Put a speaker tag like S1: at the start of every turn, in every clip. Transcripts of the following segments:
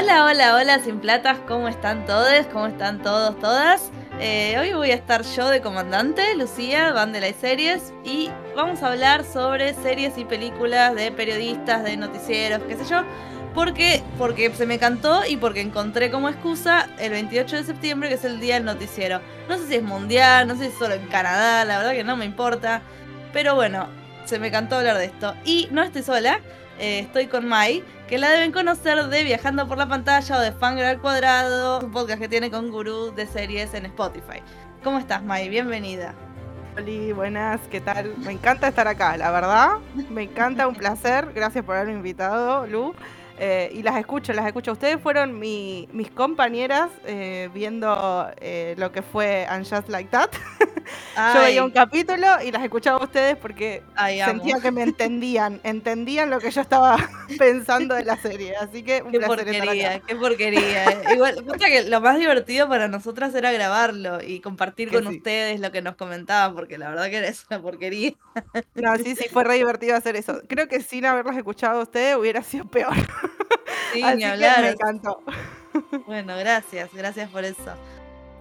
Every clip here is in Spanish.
S1: Hola, hola, hola, sin platas, ¿cómo están todos? ¿Cómo están todos, todas? Eh, hoy voy a estar yo de comandante, Lucía, van de las series, y vamos a hablar sobre series y películas de periodistas, de noticieros, qué sé yo, porque, porque se me cantó y porque encontré como excusa el 28 de septiembre, que es el día del noticiero. No sé si es mundial, no sé si es solo en Canadá, la verdad que no me importa, pero bueno, se me cantó hablar de esto. Y no estoy sola, eh, estoy con Mai, que la deben conocer de Viajando por la Pantalla o de Fangirl al Cuadrado, un podcast que tiene con Gurú de series en Spotify. ¿Cómo estás, Mai? Bienvenida.
S2: Hola, buenas, ¿qué tal? Me encanta estar acá, la verdad. Me encanta, un placer. Gracias por haberme invitado, Lu. Eh, y las escucho, las escucho. Ustedes fueron mis compañeras eh, viendo eh, lo que fue And Just Like That. Yo veía un capítulo y las escuchaba a ustedes porque sentía que me entendían, entendían lo que yo estaba pensando de la serie. Así que un
S1: qué porquería, qué porquería. Igual, que lo más divertido para nosotras era grabarlo y compartir con ustedes lo que nos comentaban, porque la verdad que era una porquería.
S2: No, sí, sí, fue re divertido hacer eso. Creo que sin haberlos escuchado a ustedes hubiera sido peor.
S1: Sí, ni hablar. me encantó. Bueno, gracias, gracias por eso.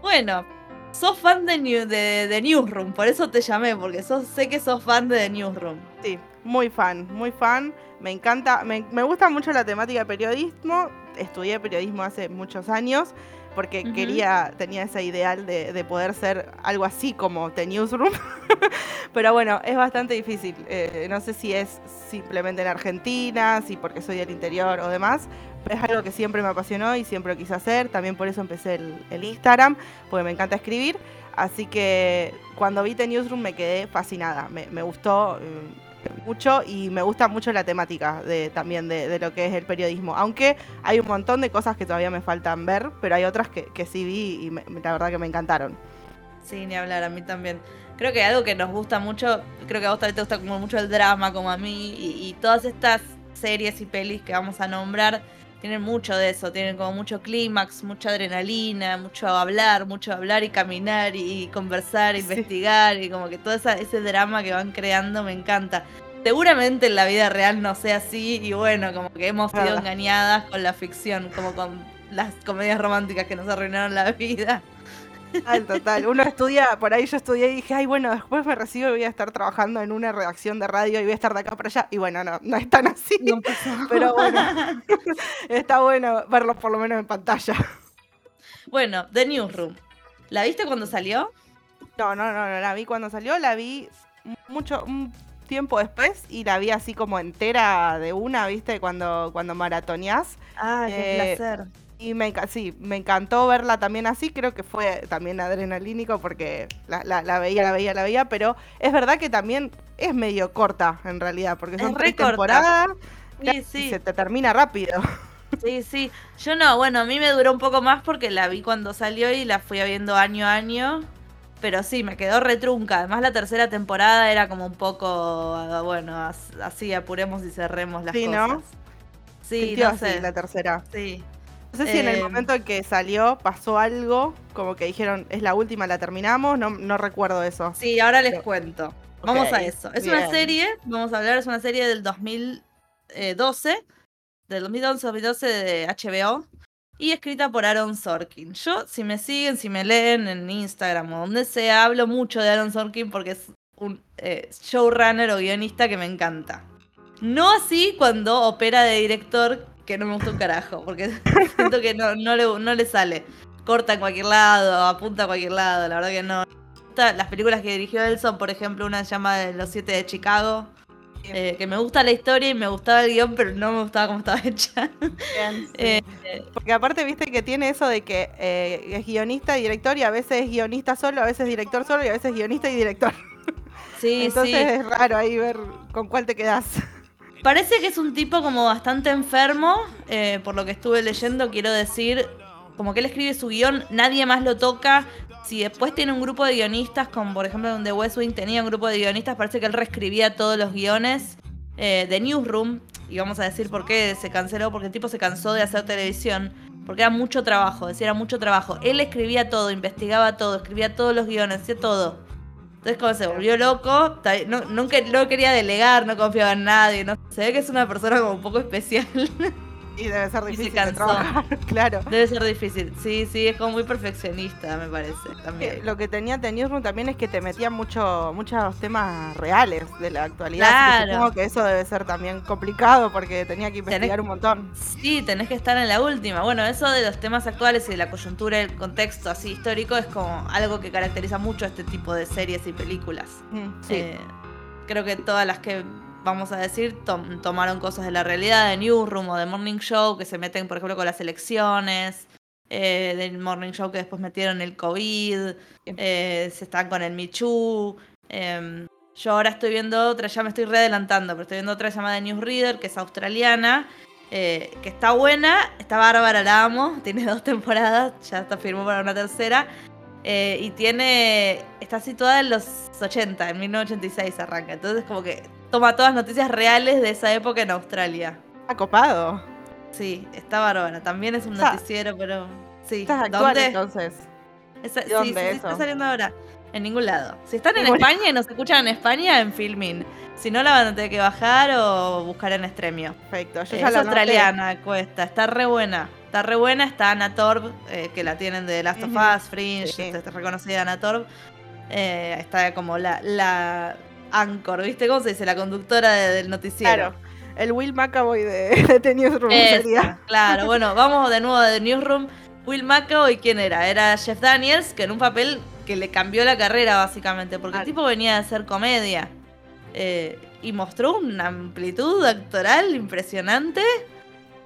S1: Bueno, sos fan de, de, Newsroom, por eso te llamé, porque sos, sé que sos fan de The Newsroom.
S2: Sí, muy fan, muy fan. Me encanta, me, me gusta mucho la temática de periodismo. Estudié periodismo hace muchos años porque quería, tenía ese ideal de, poder ser algo así como The Newsroom. Pero bueno, es bastante difícil. Eh, no sé si es simplemente en Argentina, si porque soy del interior o demás. Pero es algo que siempre me apasionó y siempre lo quise hacer. También por eso empecé el, Instagram, porque me encanta escribir. Así que cuando vi The Newsroom me quedé fascinada. Me, me gustó. Eh, mucho y me gusta mucho la temática de, también de, lo que es el periodismo. Aunque hay un montón de cosas que todavía me faltan ver, pero hay otras que, sí vi y la verdad que me encantaron.
S1: Sí, ni hablar, a mí también. Creo que algo que nos gusta mucho, creo que a vos también te gusta como mucho el drama, como a mí, y, todas estas series y pelis que vamos a nombrar tienen mucho de eso, tienen como mucho clímax, mucha adrenalina, mucho hablar, mucho hablar y caminar y, conversar, investigar y como que todo ese drama que van creando me encanta. Seguramente en la vida real no sea así y bueno, como que hemos sido engañadas con la ficción, como con las comedias románticas que nos arruinaron la vida.
S2: Total, total. Uno estudia, por ahí yo estudié y dije, ay, bueno, después me recibo y voy a estar trabajando en una redacción de radio y voy a estar de acá para allá. Y bueno, no, no es tan así. pero bueno, está bueno verlos por lo menos en pantalla.
S1: Bueno, The Newsroom. ¿La viste cuando salió?
S2: No, no, no, no, la vi cuando salió, la vi mucho, un tiempo después y la vi así como entera de una, ¿viste? Cuando, cuando maratoneás.
S1: Ah, qué eh, placer
S2: y me, sí, me encantó verla también así, creo que fue también adrenalínico porque la, veía, la veía, la veía, pero es verdad que también es medio corta en realidad, porque son tres temporadas y se te termina rápido.
S1: Sí, sí, yo no, bueno, a mí me duró un poco más porque la vi cuando salió y la fui viendo año a año, pero sí, me quedó retrunca, además la tercera temporada era como un poco, bueno, así apuremos y cerremos las
S2: sí,
S1: ¿no?
S2: Sí, no sé. la tercera.
S1: Sí,
S2: no sé si en el eh, momento en que salió pasó algo, como que dijeron, es la última, la terminamos, no, no recuerdo eso.
S1: Sí, ahora les cuento. Vamos a eso. Es una serie, vamos a hablar, es una serie del 2012, del 2011-2012 de HBO, y escrita por Aaron Sorkin. Yo, si me siguen, si me leen en Instagram o donde sea, hablo mucho de Aaron Sorkin porque es un eh, showrunner o guionista que me encanta. No así cuando opera de director que no me gusta un carajo, porque siento que no, no, le, no le sale. Corta en cualquier lado, apunta a cualquier lado, la verdad que no. Las películas que dirigió él son, por ejemplo, una se llama Los Siete de Chicago, eh, que me gusta la historia y me gustaba el guion, pero no me gustaba cómo estaba hecha.
S2: Eh, porque aparte, viste que tiene eso de que eh, es guionista y director, y a veces es guionista solo, a veces director solo, y a veces guionista y director. Sí, Entonces es raro ahí ver con cuál te quedas.
S1: Parece que es un tipo como bastante enfermo, eh, por lo que estuve leyendo, quiero decir, como que él escribe su guion, nadie más lo toca. Si después tiene un grupo de guionistas, como por ejemplo donde West Wing tenía un grupo de guionistas, parece que él reescribía todos los guiones eh, de Newsroom. Y vamos a decir por qué se canceló, porque el tipo se cansó de hacer televisión, porque era mucho trabajo, decía, era mucho trabajo. Él escribía todo, investigaba todo, escribía todos los guiones, hacía todo. Entonces como se volvió loco, no, nunca, no quería delegar, no confiaba en nadie, no se ve que es una persona como un poco especial.
S2: Y debe ser difícil de trabajar, claro.
S1: Debe ser difícil. Sí, sí, es como muy perfeccionista, me parece. También.
S2: Lo que tenía The Newsroom también es que te metía mucho, muchos temas reales de la actualidad. Claro. Supongo que eso debe ser también complicado porque tenía que investigar un montón.
S1: Sí, tenés que estar en la última. Bueno, eso de los temas actuales y de la coyuntura, el contexto así histórico es como algo que caracteriza mucho a este tipo de series y películas. Mm, sí. Eh, creo que todas las que vamos a decir, tomaron cosas de la realidad, de Newsroom o de Morning Show, que se meten, por ejemplo, con las elecciones, eh, del Morning Show que después metieron el COVID, eh, se están con el Michu. Em, yo ahora estoy viendo otra, ya me estoy readelantando, pero estoy viendo otra llamada Newsreader, que es australiana, eh, que está buena, está bárbara, la amo, tiene dos temporadas, ya está firmó para una tercera. Y tiene. Está situada en los 80, en 1986 arranca. Entonces, como que toma todas noticias reales de esa época en Australia.
S2: Acopado.
S1: Sí, está bárbara. También es un noticiero, pero. Sí.
S2: ¿Estás ¿Dónde? entonces?
S1: ¿Dónde sí, está saliendo ahora. En ningún lado. Si están en España y nos escuchan en España, en Filming. Si no, la van a tener que bajar o buscar en Extremio.
S2: Perfecto.
S1: Yo es australiana, cuesta. Está re buena. Está re buena. Está Ana Torb, eh, que la tienen de Last of Us, Fringe, está reconocida Ana Torb. Eh, está como la, la Anchor, ¿viste cómo se dice? La conductora del noticiero. Claro,
S2: el Will McAvoy de, The Newsroom
S1: Claro, bueno, vamos de nuevo a The Newsroom. Will McAvoy, ¿quién era? Era Jeff Daniels, que en un papel que le cambió la carrera básicamente, porque el tipo venía de hacer comedia. Eh, y mostró una amplitud actoral impresionante.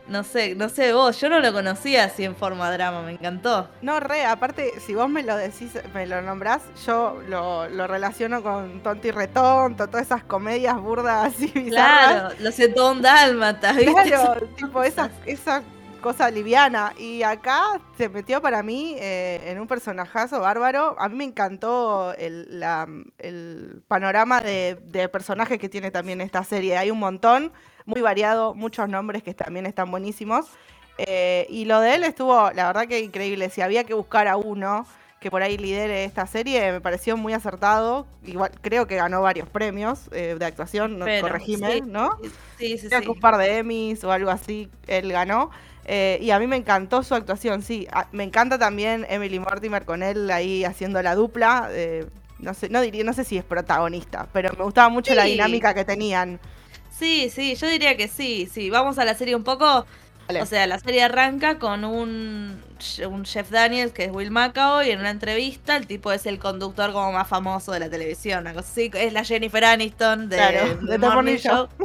S1: No sé, no sé vos, yo no lo conocía así en forma drama, me encantó.
S2: No, re, aparte, si vos me lo decís, me lo nombrás, yo lo, relaciono con Tonti Retonto, todas esas comedias burdas así bizarras.
S1: Claro, lo siento un dálmata, ¿viste?
S2: Claro, tipo esa, esa cosa liviana. Y acá se metió para mí eh, en un personajazo bárbaro. A mí me encantó el, el panorama de, de personajes que tiene también esta serie. Hay un montón muy variado, muchos nombres que también están buenísimos. Eh, y lo de él estuvo, la verdad que increíble. Si había que buscar a uno que por ahí lidere esta serie, me pareció muy acertado. Igual creo que ganó varios premios eh, de actuación, no, corregime, ¿no?
S1: Sí, sí,
S2: creo
S1: sí.
S2: Que un par de Emmys o algo así él ganó. Eh, y a mí me encantó su actuación, sí. me encanta también Emily Mortimer con él ahí haciendo la dupla. no sé, no diría, no sé si es protagonista, pero me gustaba mucho la dinámica que tenían.
S1: Sí, sí, yo diría que sí, sí. Vamos a la serie un poco. O sea, la serie arranca con un, un chef Daniels que es Will Macao y en una entrevista el tipo es el conductor como más famoso de la televisión, una cosa así, es la Jennifer Aniston de,
S2: The Morning Show.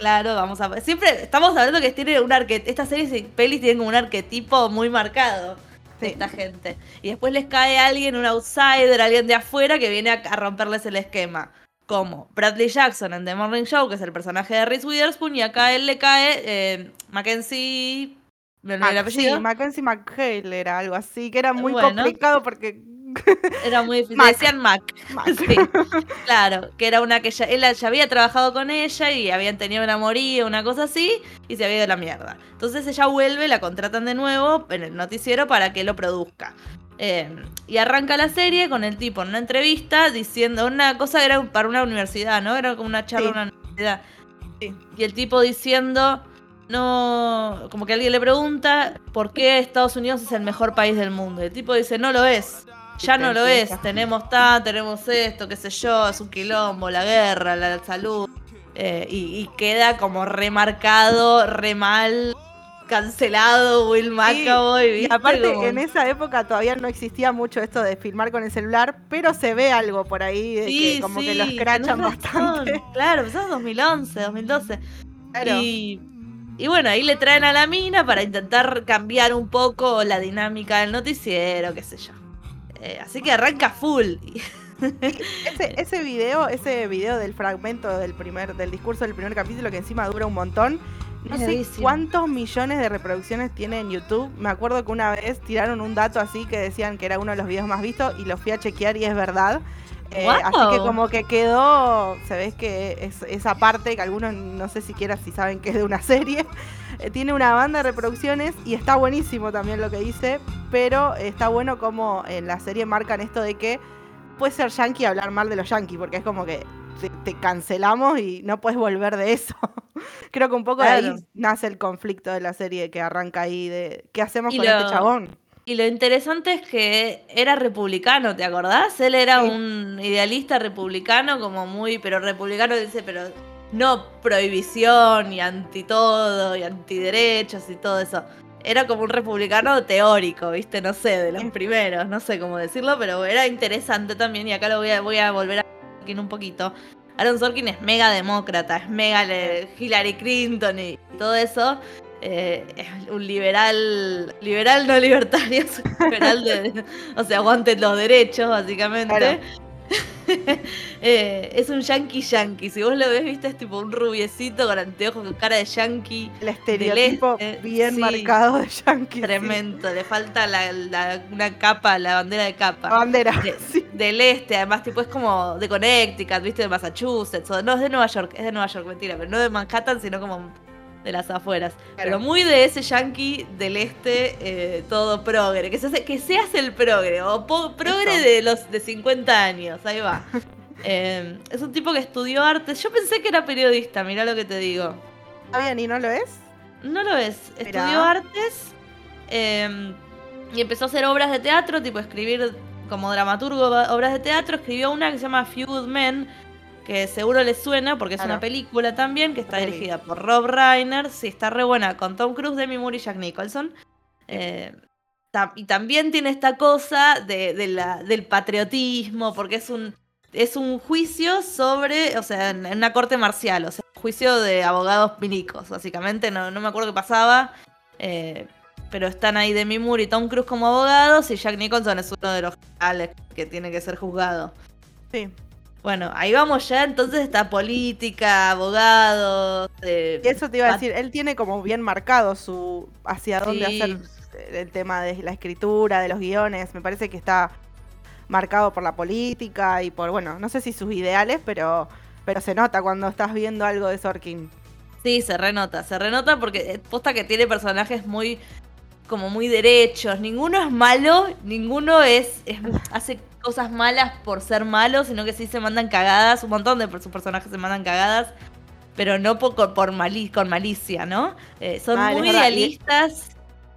S1: Claro, vamos a siempre estamos hablando que tiene un arquetipo, estas series y pelis tienen como un arquetipo muy marcado de esta gente. Y después les cae alguien, un outsider, alguien de afuera que viene a romperles el esquema como Bradley Jackson en The Morning Show, que es el personaje de Reese Witherspoon, y acá él le cae eh, Mackenzie.
S2: ¿Me el apellido? Sí, Mackenzie McHale era algo así, que era muy complicado porque.
S1: Era muy difícil. Decían Mac. Sí, claro, que era una que ya, él ya había trabajado con ella y habían tenido una amorío, una cosa así, y se había ido a la mierda. Entonces ella vuelve, la contratan de nuevo en el noticiero para que lo produzca. Eh, y arranca la serie con el tipo en una entrevista diciendo una cosa era para una universidad, ¿no? Era como una charla en una universidad. Y el tipo diciendo, no, como que alguien le pregunta por qué Estados Unidos es el mejor país del mundo. Y el tipo dice, no lo es. Ya no lo es, tenemos tan, tenemos esto, qué sé yo, es un quilombo, la guerra, la salud. Eh, y, y, queda como remarcado, re mal cancelado Will McAvoy.
S2: y aparte, en esa época todavía no existía mucho esto de filmar con el celular, pero se ve algo por ahí de que como que los crachan bastante.
S1: Claro, empezó en 2011, 2012. Y, y bueno, ahí le traen a la mina para intentar cambiar un poco la dinámica del noticiero, qué sé yo. Eh, así que arranca full.
S2: ese, ese video, ese video del fragmento del primer, del discurso del primer capítulo que encima dura un montón no sé cuántos millones de reproducciones tiene en YouTube. Me acuerdo que una vez tiraron un dato así que decían que era uno de los videos más vistos y lo fui a chequear y es verdad. Eh, así que como que quedó, se ve que es, esa parte que algunos no sé siquiera si saben que es de una serie, eh, tiene una banda de reproducciones y está buenísimo también lo que dice, pero está bueno como en la serie marcan esto de que puede ser yankee hablar mal de los yankees, porque es como que te, te cancelamos y no puedes volver de eso. Creo que un poco de ahí nace el conflicto de la serie que arranca ahí de qué hacemos con este chabón.
S1: Y lo interesante es que era republicano, ¿te acordás? Él era un idealista republicano, como muy, pero republicano dice, pero no prohibición y anti todo y antiderechos y todo eso. Era como un republicano teórico, ¿viste? No sé, de los primeros, no sé cómo decirlo, pero era interesante también y acá lo voy a, voy a volver a un poquito. Aaron Sorkin es mega demócrata, es mega Hillary Clinton y todo eso. Eh, es un liberal, liberal no libertario, liberal de, o sea, aguante los derechos, básicamente. Eh, es un yankee yankee. Si vos lo ves, viste, es tipo un rubiecito con anteojos, con cara de yankee.
S2: El estereotipo bien marcado de yankee.
S1: Tremendo. Le falta la, una capa, la bandera de capa.
S2: La bandera.
S1: Del este, además, tipo, es como de Connecticut, viste, de Massachusetts. no, es de Nueva York, es de Nueva York, mentira, pero no de Manhattan, sino como de las afueras. Pero muy de ese yankee del este, eh, todo progre. Que se, hace, que se hace el progre, o progre de los de 50 años, ahí va. Em, es un tipo que estudió artes. Yo pensé que era periodista, mirá lo que te digo.
S2: ¿Está bien y no lo es?
S1: No lo es. Estudió artes em, y empezó a hacer obras de teatro, tipo escribir como dramaturgo obras de teatro. Escribió una que se llama Few Good Men, que seguro les suena porque es una película también que está dirigida por Rob Reiner, sí, está re buena, con Tom Cruise, Demi Moore y Jack Nicholson. Eh, y también tiene esta cosa de, la, del patriotismo, porque es un, es un juicio sobre, o sea, en, una corte marcial, o sea, un juicio de abogados minicos, básicamente, no, no me acuerdo qué pasaba, eh, pero están ahí Demi Moore y Tom Cruise como abogados y Jack Nicholson es uno de los generales que tiene que ser juzgado.
S2: Sí.
S1: Bueno, ahí vamos ya, entonces está política, abogados.
S2: Eh, eso te iba a decir, él tiene como bien marcado su hacia dónde hacer el tema de la escritura, de los guiones. Me parece que está marcado por la política y por, bueno, no sé si sus ideales, pero, pero se nota cuando estás viendo algo de Sorkin.
S1: Sí, se renota, se renota porque eh, posta que tiene personajes muy como muy derechos, ninguno es malo, ninguno es, es hace cosas malas por ser malos, sino que sí se mandan cagadas. Un montón de sus personajes se mandan cagadas, pero no por, por con malicia, ¿no? Eh, son muy idealistas.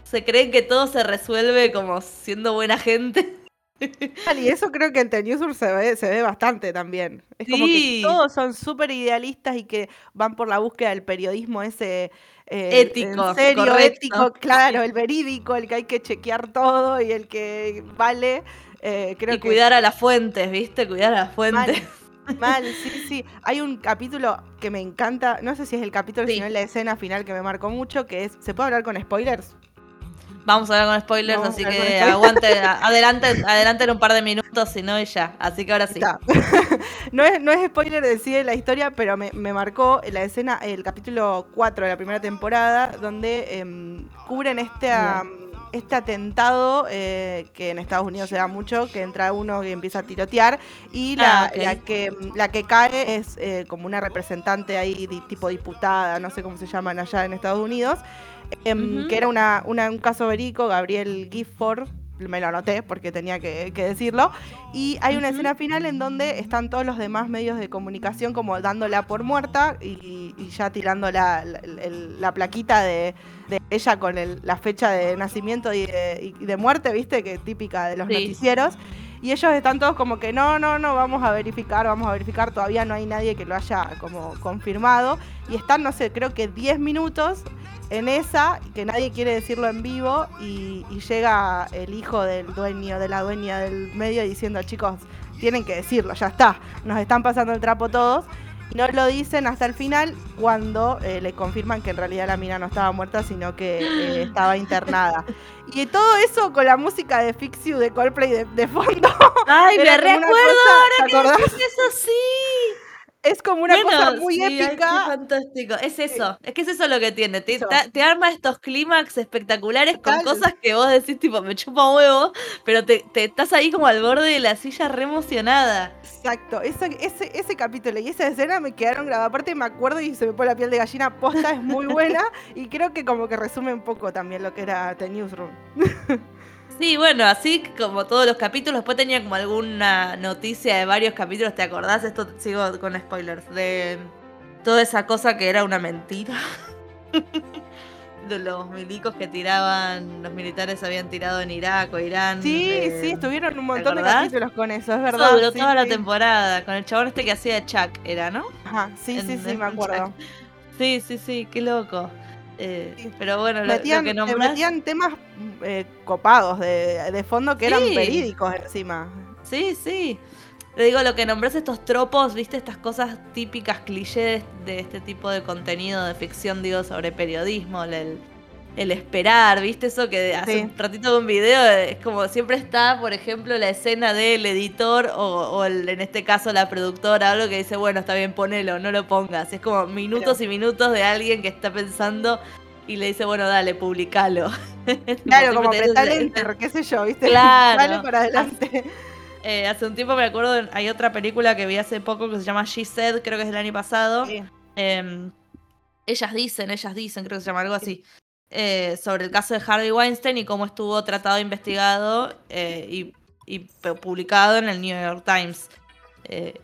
S1: Se creen que todo se resuelve como siendo buena gente.
S2: Y eso creo que en The se ve, se ve bastante también. Es como que todos son súper idealistas y que van por la búsqueda del periodismo ese
S1: eh, ético.
S2: serio, ético, claro, el verídico, el que hay que chequear todo y el que vale. Eh, y
S1: cuidar a las fuentes, ¿viste? Cuidar a las fuentes.
S2: Mal, sí, sí. Hay un capítulo que me encanta, no sé si es el capítulo, sino la escena final que me marcó mucho, que es, ¿se puede hablar con spoilers?
S1: Vamos a hablar con spoilers, así que aguante, adelante, adelante en un par de minutos, si no, y ya. Así que ahora sí.
S2: no, es, no es spoiler decir la historia, pero me, marcó la escena, el capítulo 4 de la primera temporada, donde em, cubren este este atentado eh, que en Estados Unidos se da mucho, que entra uno y empieza a tirotear y la, ah, que, la que cae es eh, como una representante ahí, tipo diputada, no sé cómo se llaman allá en Estados Unidos, em, que era una, un caso verico, Gabriel Gifford, me lo anoté porque tenía que, decirlo. Y hay una escena final en donde están todos los demás medios de comunicación como dándola por muerta y, ya tirando la, plaquita de, ella con la fecha de nacimiento y de, muerte, ¿viste? Que típica de los noticieros. Y ellos están todos como que no, no, no, vamos a verificar, vamos a verificar, todavía no hay nadie que lo haya como confirmado. Y están, no sé, creo que 10 minutos en esa, que nadie quiere decirlo en vivo, y, llega el hijo del dueño, de la dueña del medio diciendo, chicos, tienen que decirlo, ya está, nos están pasando el trapo todos. No lo dicen hasta el final cuando eh, le confirman que en realidad la mina no estaba muerta, sino que eh, estaba internada. Y todo eso con la música de Fix You de Coldplay de, fondo.
S1: Ay, me recuerdo ahora que eso sí
S2: es como una cosa muy épica.
S1: Es fantástico. Es eso. Es que es eso lo que tiene. Te, arma estos clímax espectaculares con cosas que vos decís, tipo, me chupa huevo, pero te, estás ahí como al borde de la silla re emocionada.
S2: Exacto. Ese, ese, capítulo y esa escena me quedaron grabadas. Aparte, me acuerdo y se me pone la piel de gallina. Posta es muy buena y creo que como que resume un poco también lo que era The Newsroom.
S1: Sí, bueno, así como todos los capítulos, después tenía como alguna noticia de varios capítulos, ¿te acordás? Esto sigo con spoilers, de toda esa cosa que era una mentira. de los milicos que tiraban, los militares habían tirado en Irak o Irán.
S2: Sí, sí, estuvieron un montón de capítulos con eso, es verdad.
S1: duró toda la temporada, con el chabón este que hacía Chuck, era, ¿no?
S2: Ajá, sí, sí, sí, me acuerdo.
S1: Sí, sí, sí, qué loco. Eh, pero bueno,
S2: metían,
S1: lo, que nombrás...
S2: metían temas eh, copados de, de, fondo que eran verídicos encima.
S1: Sí, sí. Le digo, lo que nombres estos tropos, viste, estas cosas típicas, clichés de este tipo de contenido de ficción, digo, sobre periodismo, el, el esperar, viste, eso que hace un ratito de un video, es como siempre está, por ejemplo, la escena del editor o, en este caso la productora, algo que dice, bueno, está bien, ponelo, no lo pongas. Es como minutos y minutos de alguien que está pensando y le dice, bueno, dale, publicalo.
S2: Claro, como apretar enter, qué sé yo, viste. Claro. Dale para adelante.
S1: Eh, hace un tiempo me acuerdo, hay otra película que vi hace poco que se llama She Said, creo que es del año pasado. Em, ellas dicen, ellas dicen, creo que se llama algo así. Eh, sobre el caso de Harvey Weinstein y cómo estuvo tratado, investigado eh, y, publicado en el New York Times.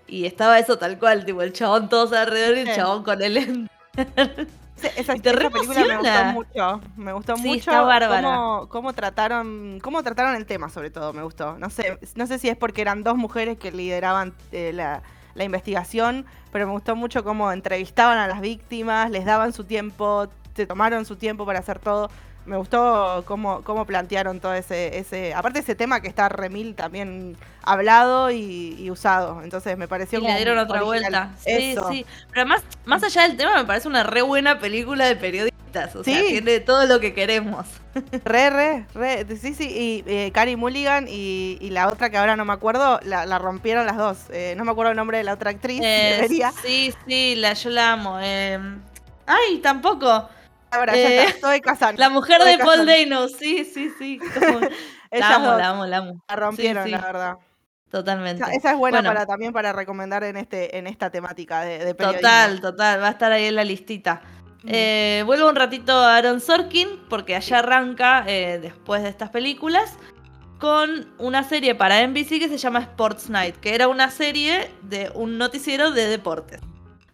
S1: y estaba eso tal cual, tipo el chabón todos alrededor y el chabón con él.
S2: esa, película me gustó mucho. Me gustó mucho cómo, cómo, trataron, cómo trataron el tema, sobre todo, me gustó. No sé, no sé si es porque eran dos mujeres que lideraban eh, la, la, investigación, pero me gustó mucho cómo entrevistaban a las víctimas, les daban su tiempo, se tomaron su tiempo para hacer todo me gustó cómo, cómo plantearon todo ese, ese. Aparte, ese tema que está remil también hablado y, usado. Entonces me pareció.
S1: Y le dieron otra vuelta. Sí, sí. Pero además, más allá del tema, me parece una re buena película de periodistas. O sea, tiene todo lo que queremos.
S2: Re, re, re. Sí, sí. Y eh, Carrie Mulligan y, la otra que ahora no me acuerdo, la, rompieron las dos. Eh, no me acuerdo el nombre de la otra actriz.
S1: Eh, sí, sí, la, yo la amo. ay, tampoco.
S2: Ahora, ya está, eh, casando.
S1: La mujer de Paul Dano, sí, sí, sí. la amo, la amo, la amo.
S2: La rompieron, la verdad.
S1: Totalmente.
S2: esa es buena para, también para recomendar en este en esta temática de, de
S1: Total, total. Va a estar ahí en la listita. Eh, vuelvo un ratito a Aaron Sorkin, porque allá arranca, eh, después de estas películas, con una serie para NBC que se llama Sports Night, que era una serie de un noticiero de deportes.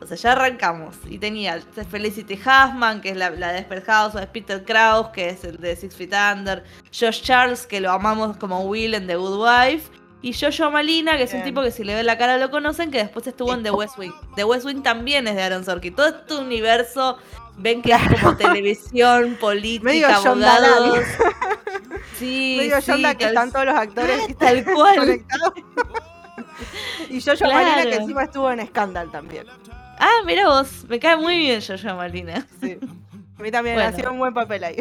S1: O sea, ya arrancamos. Y tenía Felicity Huffman, que es la, de Desperate Housewives, Peter Krause, que es el de Six Feet Under, Josh Charles, que lo amamos como Will en The Good Wife, y Jojo Malina, que es un tipo que si le ve la cara lo conocen, que después estuvo en The West Wing. The West Wing también es de Aaron Sorkin. Todo este universo, ven que es como televisión, política, abogados.
S2: Sí, Medio sí, que están todos los actores tal cual. y Jojo Malina, que encima estuvo en Scandal también.
S1: Ah, mira vos, me cae muy bien Jojo Malina.
S2: Sí. A mí también, ha sido un buen papel ahí.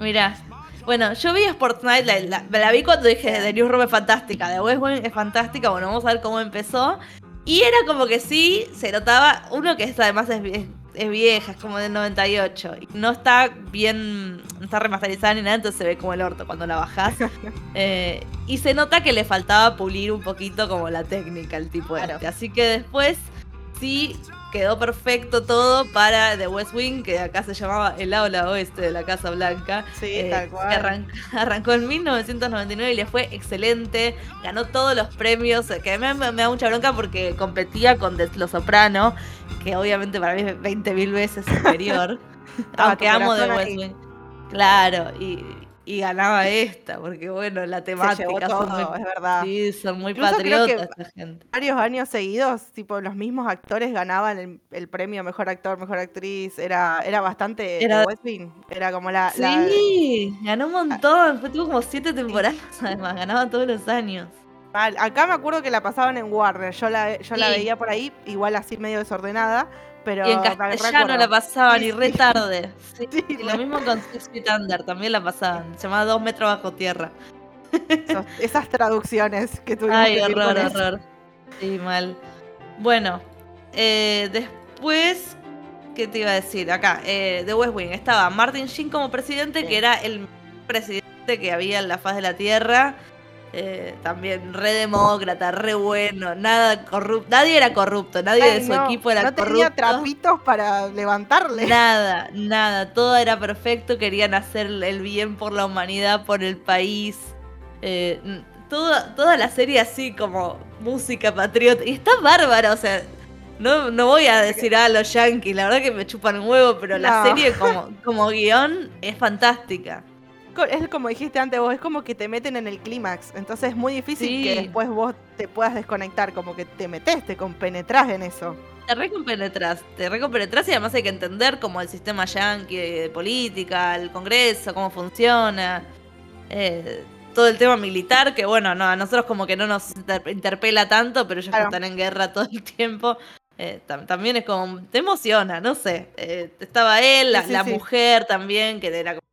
S1: Mirá. Bueno, yo vi Sports Night, la, la, vi cuando dije The Newsroom es fantástica, The West Wing es fantástica, bueno, vamos a ver cómo empezó. Y era como que sí, se notaba, uno que es, además es, es, vieja, es como del 98, y no está bien, no está remasterizada ni nada, entonces se ve como el orto cuando la bajás. Eh, y se nota que le faltaba pulir un poquito como la técnica, el tipo este. Así que después sí quedó perfecto todo para The West Wing, que acá se llamaba el aula oeste de la Casa Blanca.
S2: Sí, eh, tal cual.
S1: arrancó en 1999 y le fue excelente. Ganó todos los premios, que a mí me, da mucha bronca porque competía con Los Soprano, que obviamente para mí es 20 mil veces superior. aunque amo The West Wing. Claro, y, y ganaba esta, porque bueno, la temática
S2: son muy, es verdad.
S1: Sí, son muy patriotas
S2: gente. Varios años seguidos, tipo los mismos actores ganaban el, premio mejor actor, mejor actriz, era era bastante era, era como la
S1: Sí, ganó un montón, fue tuvo como siete temporadas además, ganaban todos los años.
S2: Acá me acuerdo que la pasaban en Warner, yo la yo la veía por ahí, igual así medio desordenada, y
S1: en castellano la pasaban y re tarde. y lo mismo con Six Feet Under, también la pasaban. Se llamaba Dos metros bajo tierra.
S2: esas traducciones que tuvimos.
S1: Ay, horror, horror. Sí, mal. Bueno, eh, después, ¿qué te iba a decir? Acá, eh, de West Wing estaba Martin Sheen como presidente, que era el presidente que había en la faz de la Tierra. Eh, también re demócrata, re bueno, nada corrupto, nadie era corrupto, nadie de su equipo era corrupto. No tenía
S2: trapitos para levantarle.
S1: Nada, nada, todo era perfecto, querían hacer el bien por la humanidad, por el país. Eh, toda, toda la serie así como música patriota. Y está bárbara, o sea, no, no voy a decir a ah, los yankees, la verdad que me chupan huevo, pero la serie como, como guion es fantástica.
S2: Es como dijiste antes vos, es como que te meten en el clímax, entonces es muy difícil que después vos te puedas desconectar, como que te metes, te compenetrás en eso.
S1: Te recompenetras, te recompenetras y además hay que entender como el sistema yankee de política, el Congreso, cómo funciona. Eh, todo el tema militar, que bueno, no, a nosotros como que no nos interpela tanto, pero ellos están en guerra todo el tiempo. Eh, también es como, te emociona, no sé. Eh, estaba él, la, mujer también, que era como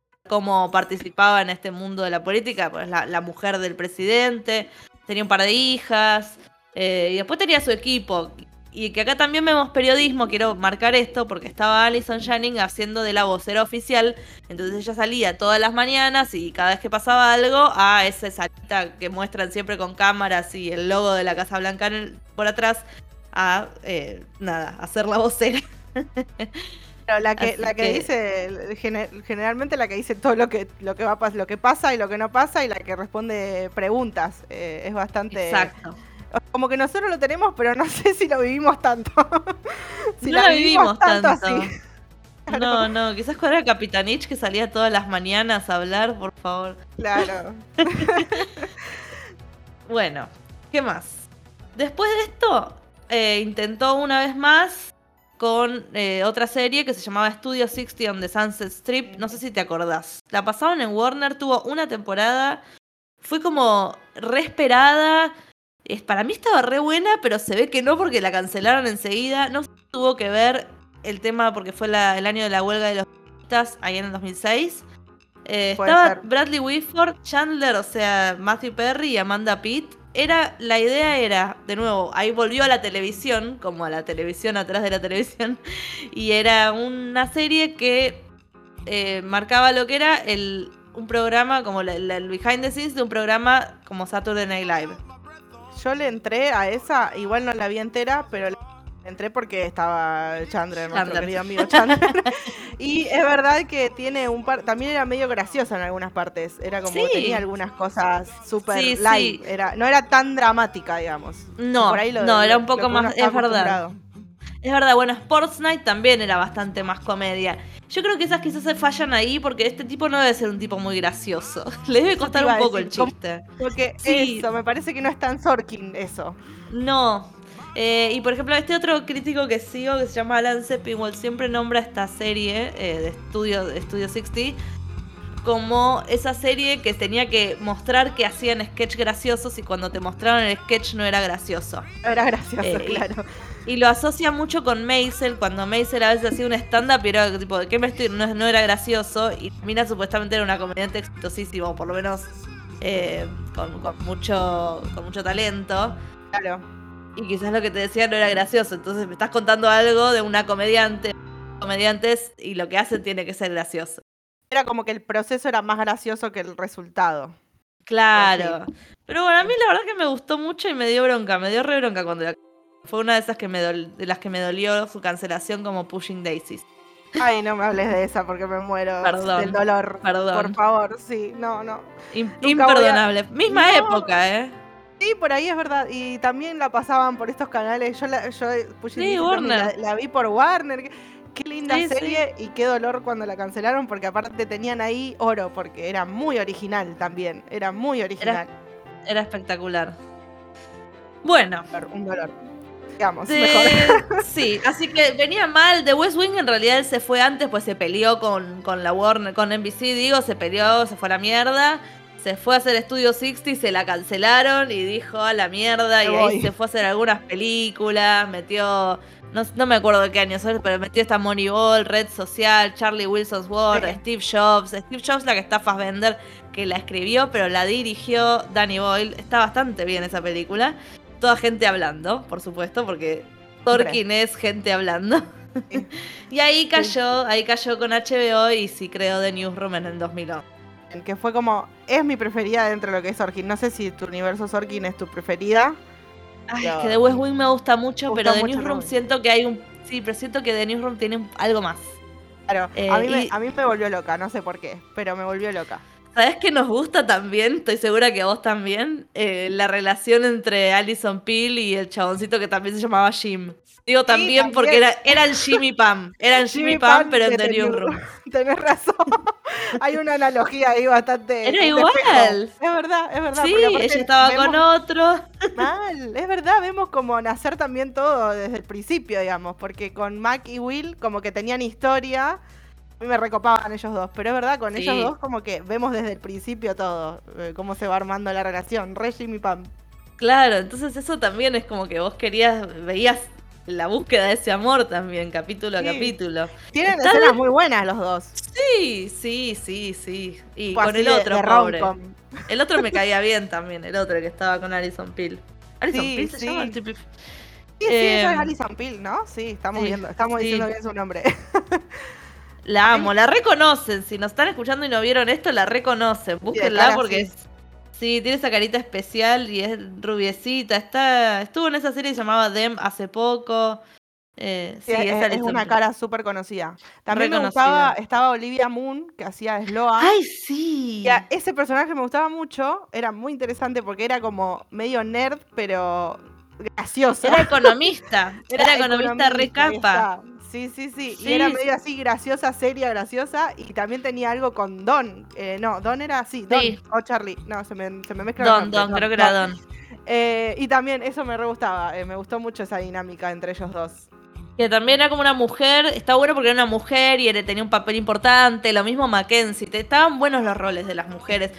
S1: participaba en este mundo de la política, pues la, mujer del presidente, tenía un par de hijas, eh, y después tenía su equipo, y que acá también vemos periodismo, quiero marcar esto, porque estaba Alison Jannings haciendo de la vocera oficial, entonces ella salía todas las mañanas y cada vez que pasaba algo, a esa salita que muestran siempre con cámaras y el logo de la Casa Blanca por atrás, a eh, nada, hacer la vocera.
S2: Pero la que, la que, dice, generalmente la que dice todo lo que, lo que va lo que pasa y lo que no pasa, y la que responde preguntas. Eh, es bastante.
S1: Exacto.
S2: Como que nosotros lo tenemos, pero no sé si lo vivimos tanto.
S1: si no lo vivimos, tanto. Así. No, no, quizás cuando era Capitanich que salía todas las mañanas a hablar, por favor.
S2: Claro.
S1: bueno, ¿qué más? Después de esto, eh, intentó una vez más con eh, otra serie que se llamaba Studio 60 on the Sunset Strip. No sé si te acordás. La pasaron en Warner, tuvo una temporada. Fue como re esperada para mí estaba re buena, pero se ve que no porque la cancelaron enseguida. No tuvo que ver el tema porque fue el año de la huelga de los artistas, ahí en el 2006. Eh, estaba Bradley Whitford, Chandler, o sea, Matthew Perry y Amanda Pitt. Era, la idea era, de nuevo, ahí volvió a la televisión, como a la televisión atrás de la televisión, y era una serie que eh, marcaba lo que era el, un programa, como el behind the scenes de un programa como Saturday Night Live.
S2: Yo le entré a esa, igual no la vi entera, pero le entré porque estaba Chandler, nuestro querido amigo Chandler. y es verdad que tiene un par, también era medio graciosa en algunas partes. Era como que tenía algunas cosas súper light. Era, no era tan dramática, digamos.
S1: No, no, era un poco más, es verdad. Es verdad, bueno, Sports Night también era bastante más comedia. Yo creo que esas quizás se fallan ahí porque este tipo no debe ser un tipo muy gracioso. Le debe costar un poco el chiste.
S2: Porque eso, me parece que no es tan Sorkin eso.
S1: No. Eh, y por ejemplo, este otro crítico que sigo, que se llama Alan Sepinwall, siempre nombra esta serie eh, de Studio, Studio 60 como esa serie que tenía que mostrar que hacían sketch graciosos y cuando te mostraron el sketch no era gracioso.
S2: No era gracioso, eh, claro.
S1: Y, lo asocia mucho con Maisel, cuando Maisel a veces hacía un stand-up y era tipo, ¿de qué me estoy? No, era gracioso. Y Mina supuestamente era una comediante exitosísima, por lo menos eh, con, mucho, con mucho talento.
S2: Claro.
S1: Y quizás lo que te decía no era gracioso. Entonces me estás contando algo de una comediante, comediantes, y lo que hacen tiene que ser gracioso
S2: era como que el proceso era más gracioso que el resultado.
S1: Claro. Pero bueno, a mí la verdad que me gustó mucho y me dio bronca, me dio re bronca cuando fue una de esas que me de las que me dolió su cancelación como Pushing Daisies.
S2: Ay, no me hables de esa porque me muero del dolor.
S1: Perdón.
S2: Por favor, sí, no, no.
S1: imperdonable. Misma época, ¿eh?
S2: Sí, por ahí es verdad. Y también la pasaban por estos canales. Yo la, yo,
S1: sí, Warner.
S2: La, vi por Warner. Qué linda serie y qué dolor cuando la cancelaron porque aparte tenían ahí oro porque era muy original también, era muy original.
S1: Era, espectacular. Bueno.
S2: Un dolor. Digamos, mejor.
S1: Sí, así que venía mal. The West Wing en realidad se fue antes, pues se peleó con, con la Warner, con NBC, digo, se peleó, se fue a la mierda. Se fue a hacer Studio 60, se la cancelaron y dijo a la mierda. y ahí se fue a hacer algunas películas, metió no, me acuerdo de qué año pero metió esta Moneyball, Red Social, Charlie Wilson's War, Steve Jobs. Steve Jobs, la que está Fassbender, que la escribió, pero la dirigió Danny Boyle. Está bastante bien esa película. Toda gente hablando, por supuesto, porque Tolkien es gente hablando. y ahí cayó, ahí cayó con HBO y sí creó The Newsroom en el 2011
S2: que fue como, es mi preferida dentro de lo que es Sorkin. No sé si tu universo Sorkin es tu preferida,
S1: Ay, es que The West Wing me gusta mucho, pero The Newsroom siento que hay un. Sí, pero siento que The Newsroom tiene algo más.
S2: Claro, a, mí me, a, mí me, volvió loca, no sé por qué, pero me volvió loca.
S1: ¿Sabes que nos gusta también? Estoy segura que a vos también. Eh, la relación entre Alison Peel y el chaboncito que también se llamaba Jim. Digo también, porque era, eran Jimmy Pam. Eran Jimmy, Pam, pero en The Newsroom.
S2: Tenés razón. Hay una analogía ahí bastante.
S1: Era igual.
S2: Es verdad, es verdad.
S1: Sí, ella estaba con otro.
S2: Mal, es verdad. Vemos como nacer también todo desde el principio, digamos. Porque con Mac y Will, como que tenían historia. A mí me recopaban ellos dos. Pero es verdad, con ellos dos, como que vemos desde el principio todo. Eh, cómo se va armando la relación. Re Jimmy Pam.
S1: Claro, entonces eso también es como que vos querías, veías la búsqueda de ese amor también, capítulo a capítulo.
S2: Tienen escenas muy buenas los dos.
S1: Sí, sí, sí, sí. Y con el otro, pobre. El otro me caía bien también, el otro que estaba con Alison Peel. Alison sí, Peel se sí. llama
S2: Sí, sí, es em, Alison Peel, ¿no? Sí, estamos viendo, estamos diciendo bien su nombre.
S1: La amo, la reconocen. Si nos están escuchando y no vieron esto, la reconocen. Búsquenla porque es Sí, tiene esa carita especial y es rubiecita. Está, estuvo en esa serie llamaba Dem hace poco.
S2: Eh, sí, es, una cara súper conocida. También me gustaba, estaba Olivia Moon, que hacía Sloan.
S1: ¡Ay, sí!
S2: Y ese personaje me gustaba mucho, era muy interesante porque era como medio nerd, pero gracioso.
S1: Era economista, era, economista, recapa.
S2: Sí, sí, sí, Y era medio así graciosa, seria, graciosa. Y también tenía algo con Don. Eh, no, Don era así, Don o Charlie. No, se me, se me mezcla.
S1: Don, Don, creo que era Don.
S2: Eh, y también eso me re gustaba. Eh, me gustó mucho esa dinámica entre ellos dos.
S1: Que también era como una mujer, está bueno porque era una mujer y tenía un papel importante, lo mismo Mackenzie, estaban buenos los roles de las mujeres.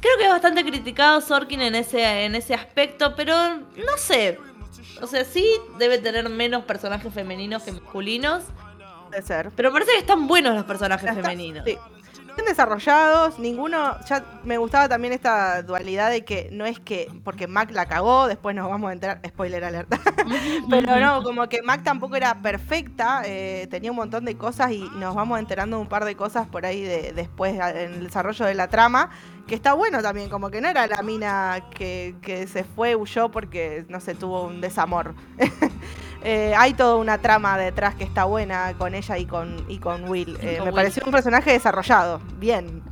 S1: Creo que es bastante criticado Sorkin en ese, en ese aspecto, pero no sé, o sea, sí debe tener menos personajes femeninos que masculinos.
S2: Puede ser.
S1: Pero parece que están buenos los personajes femeninos. Sí.
S2: Están desarrollados, ninguno. Ya me gustaba también esta dualidad de que no es que porque Mac la cagó, después nos vamos a enterar. Spoiler alerta. Pero no, como que Mac tampoco era perfecta, eh, tenía un montón de cosas y nos vamos enterando un par de cosas por ahí de, después en el desarrollo de la trama que está bueno también, como que no era la mina que, se fue, huyó porque, no sé, tuvo un desamor. Eh, hay toda una trama detrás que está buena con ella y con, y con Will. Eh, me pareció un personaje desarrollado, bien.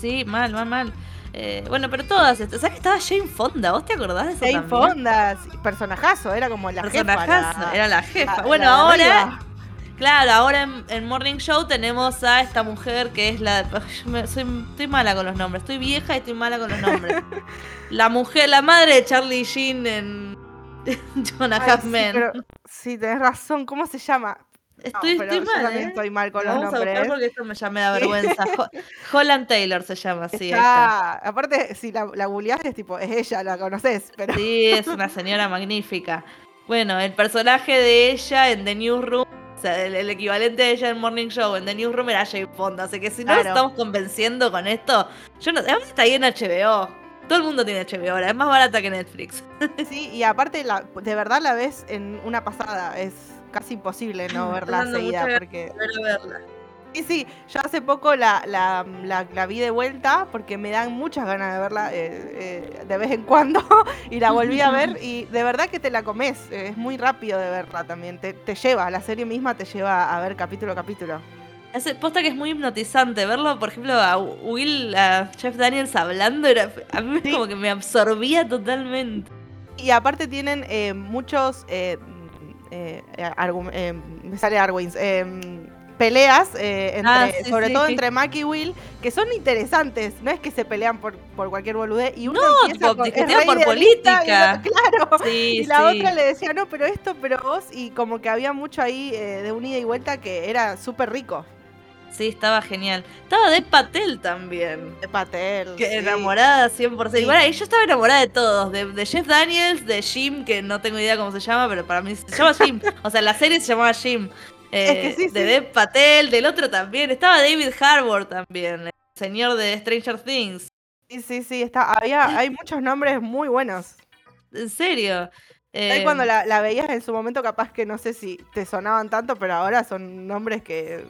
S1: Sí, mal, mal, mal. Eh, bueno, pero todas. ¿Sabes que estaba Jane Fonda? ¿Vos te acordás de eso?
S2: Jane Fonda, personajazo, era como la jefa.
S1: era la jefa. bueno, ahora. Claro, ahora en, Morning Show tenemos a esta mujer que es la. soy, estoy mala con los nombres, estoy vieja y estoy mala con los nombres. la mujer, la madre de Charlie Sheen en Jonah Huffman.
S2: Sí, tenés razón, ¿cómo se llama?
S1: Estoy, estoy mal.
S2: también ¿eh? estoy mal con los nombres. Vamos a
S1: porque esto me llame da vergüenza. Holland Taylor se llama, sí.
S2: Aparte, si la, la es tipo, es ella, la conoces. Pero...
S1: Sí, es una señora magnífica. Bueno, el personaje de ella en The Newsroom el, equivalente de ella en Morning Show en The Newsroom era Jane Fonda. Así que si no nos estamos convenciendo con esto, yo no. Además está ahí en HBO. Todo el mundo tiene HBO ahora, es más barata que Netflix.
S2: Sí, y aparte, la, de verdad la ves en una pasada. Es casi imposible no verla seguida. Porque... Verla. Sí, sí, yo hace poco la, la, la, vi de vuelta porque me dan muchas ganas de verla eh, eh, de vez en cuando y la volví a ver y de verdad que te la comes, es muy rápido de verla también, te, te lleva, la serie misma te lleva a ver capítulo a capítulo.
S1: Es posta que es muy hipnotizante verlo, por ejemplo, a Will, a Jeff Daniels hablando, era, a mí como que me absorbía totalmente.
S2: Y aparte tienen eh, muchos, eh, me sale Arwins, peleas, eh, entre, ah, sobre todo entre Mac y Will, que son interesantes. No es que se pelean por, por cualquier boludez. Y uno
S1: no, empieza por política.
S2: claro. y la otra le decía, no, pero esto, pero vos. Y como que había mucho ahí eh, de un ida y vuelta que era súper rico.
S1: Sí, estaba genial. Estaba de Patel también.
S2: De Patel.
S1: Que enamorada 100%. Igual ahí yo estaba enamorada de todos. De, de, Jeff Daniels, de Jim, que no tengo idea cómo se llama, pero para mí se llama Jim. o sea, la serie se llamaba Jim. Eh, de Dev Patel, del otro también. Estaba David Harbour también, el señor de Stranger Things.
S2: Sí, sí, sí, está, había, hay muchos nombres muy buenos.
S1: En serio.
S2: Eh, cuando la, veías en su momento, capaz que no sé si te sonaban tanto, pero ahora son nombres que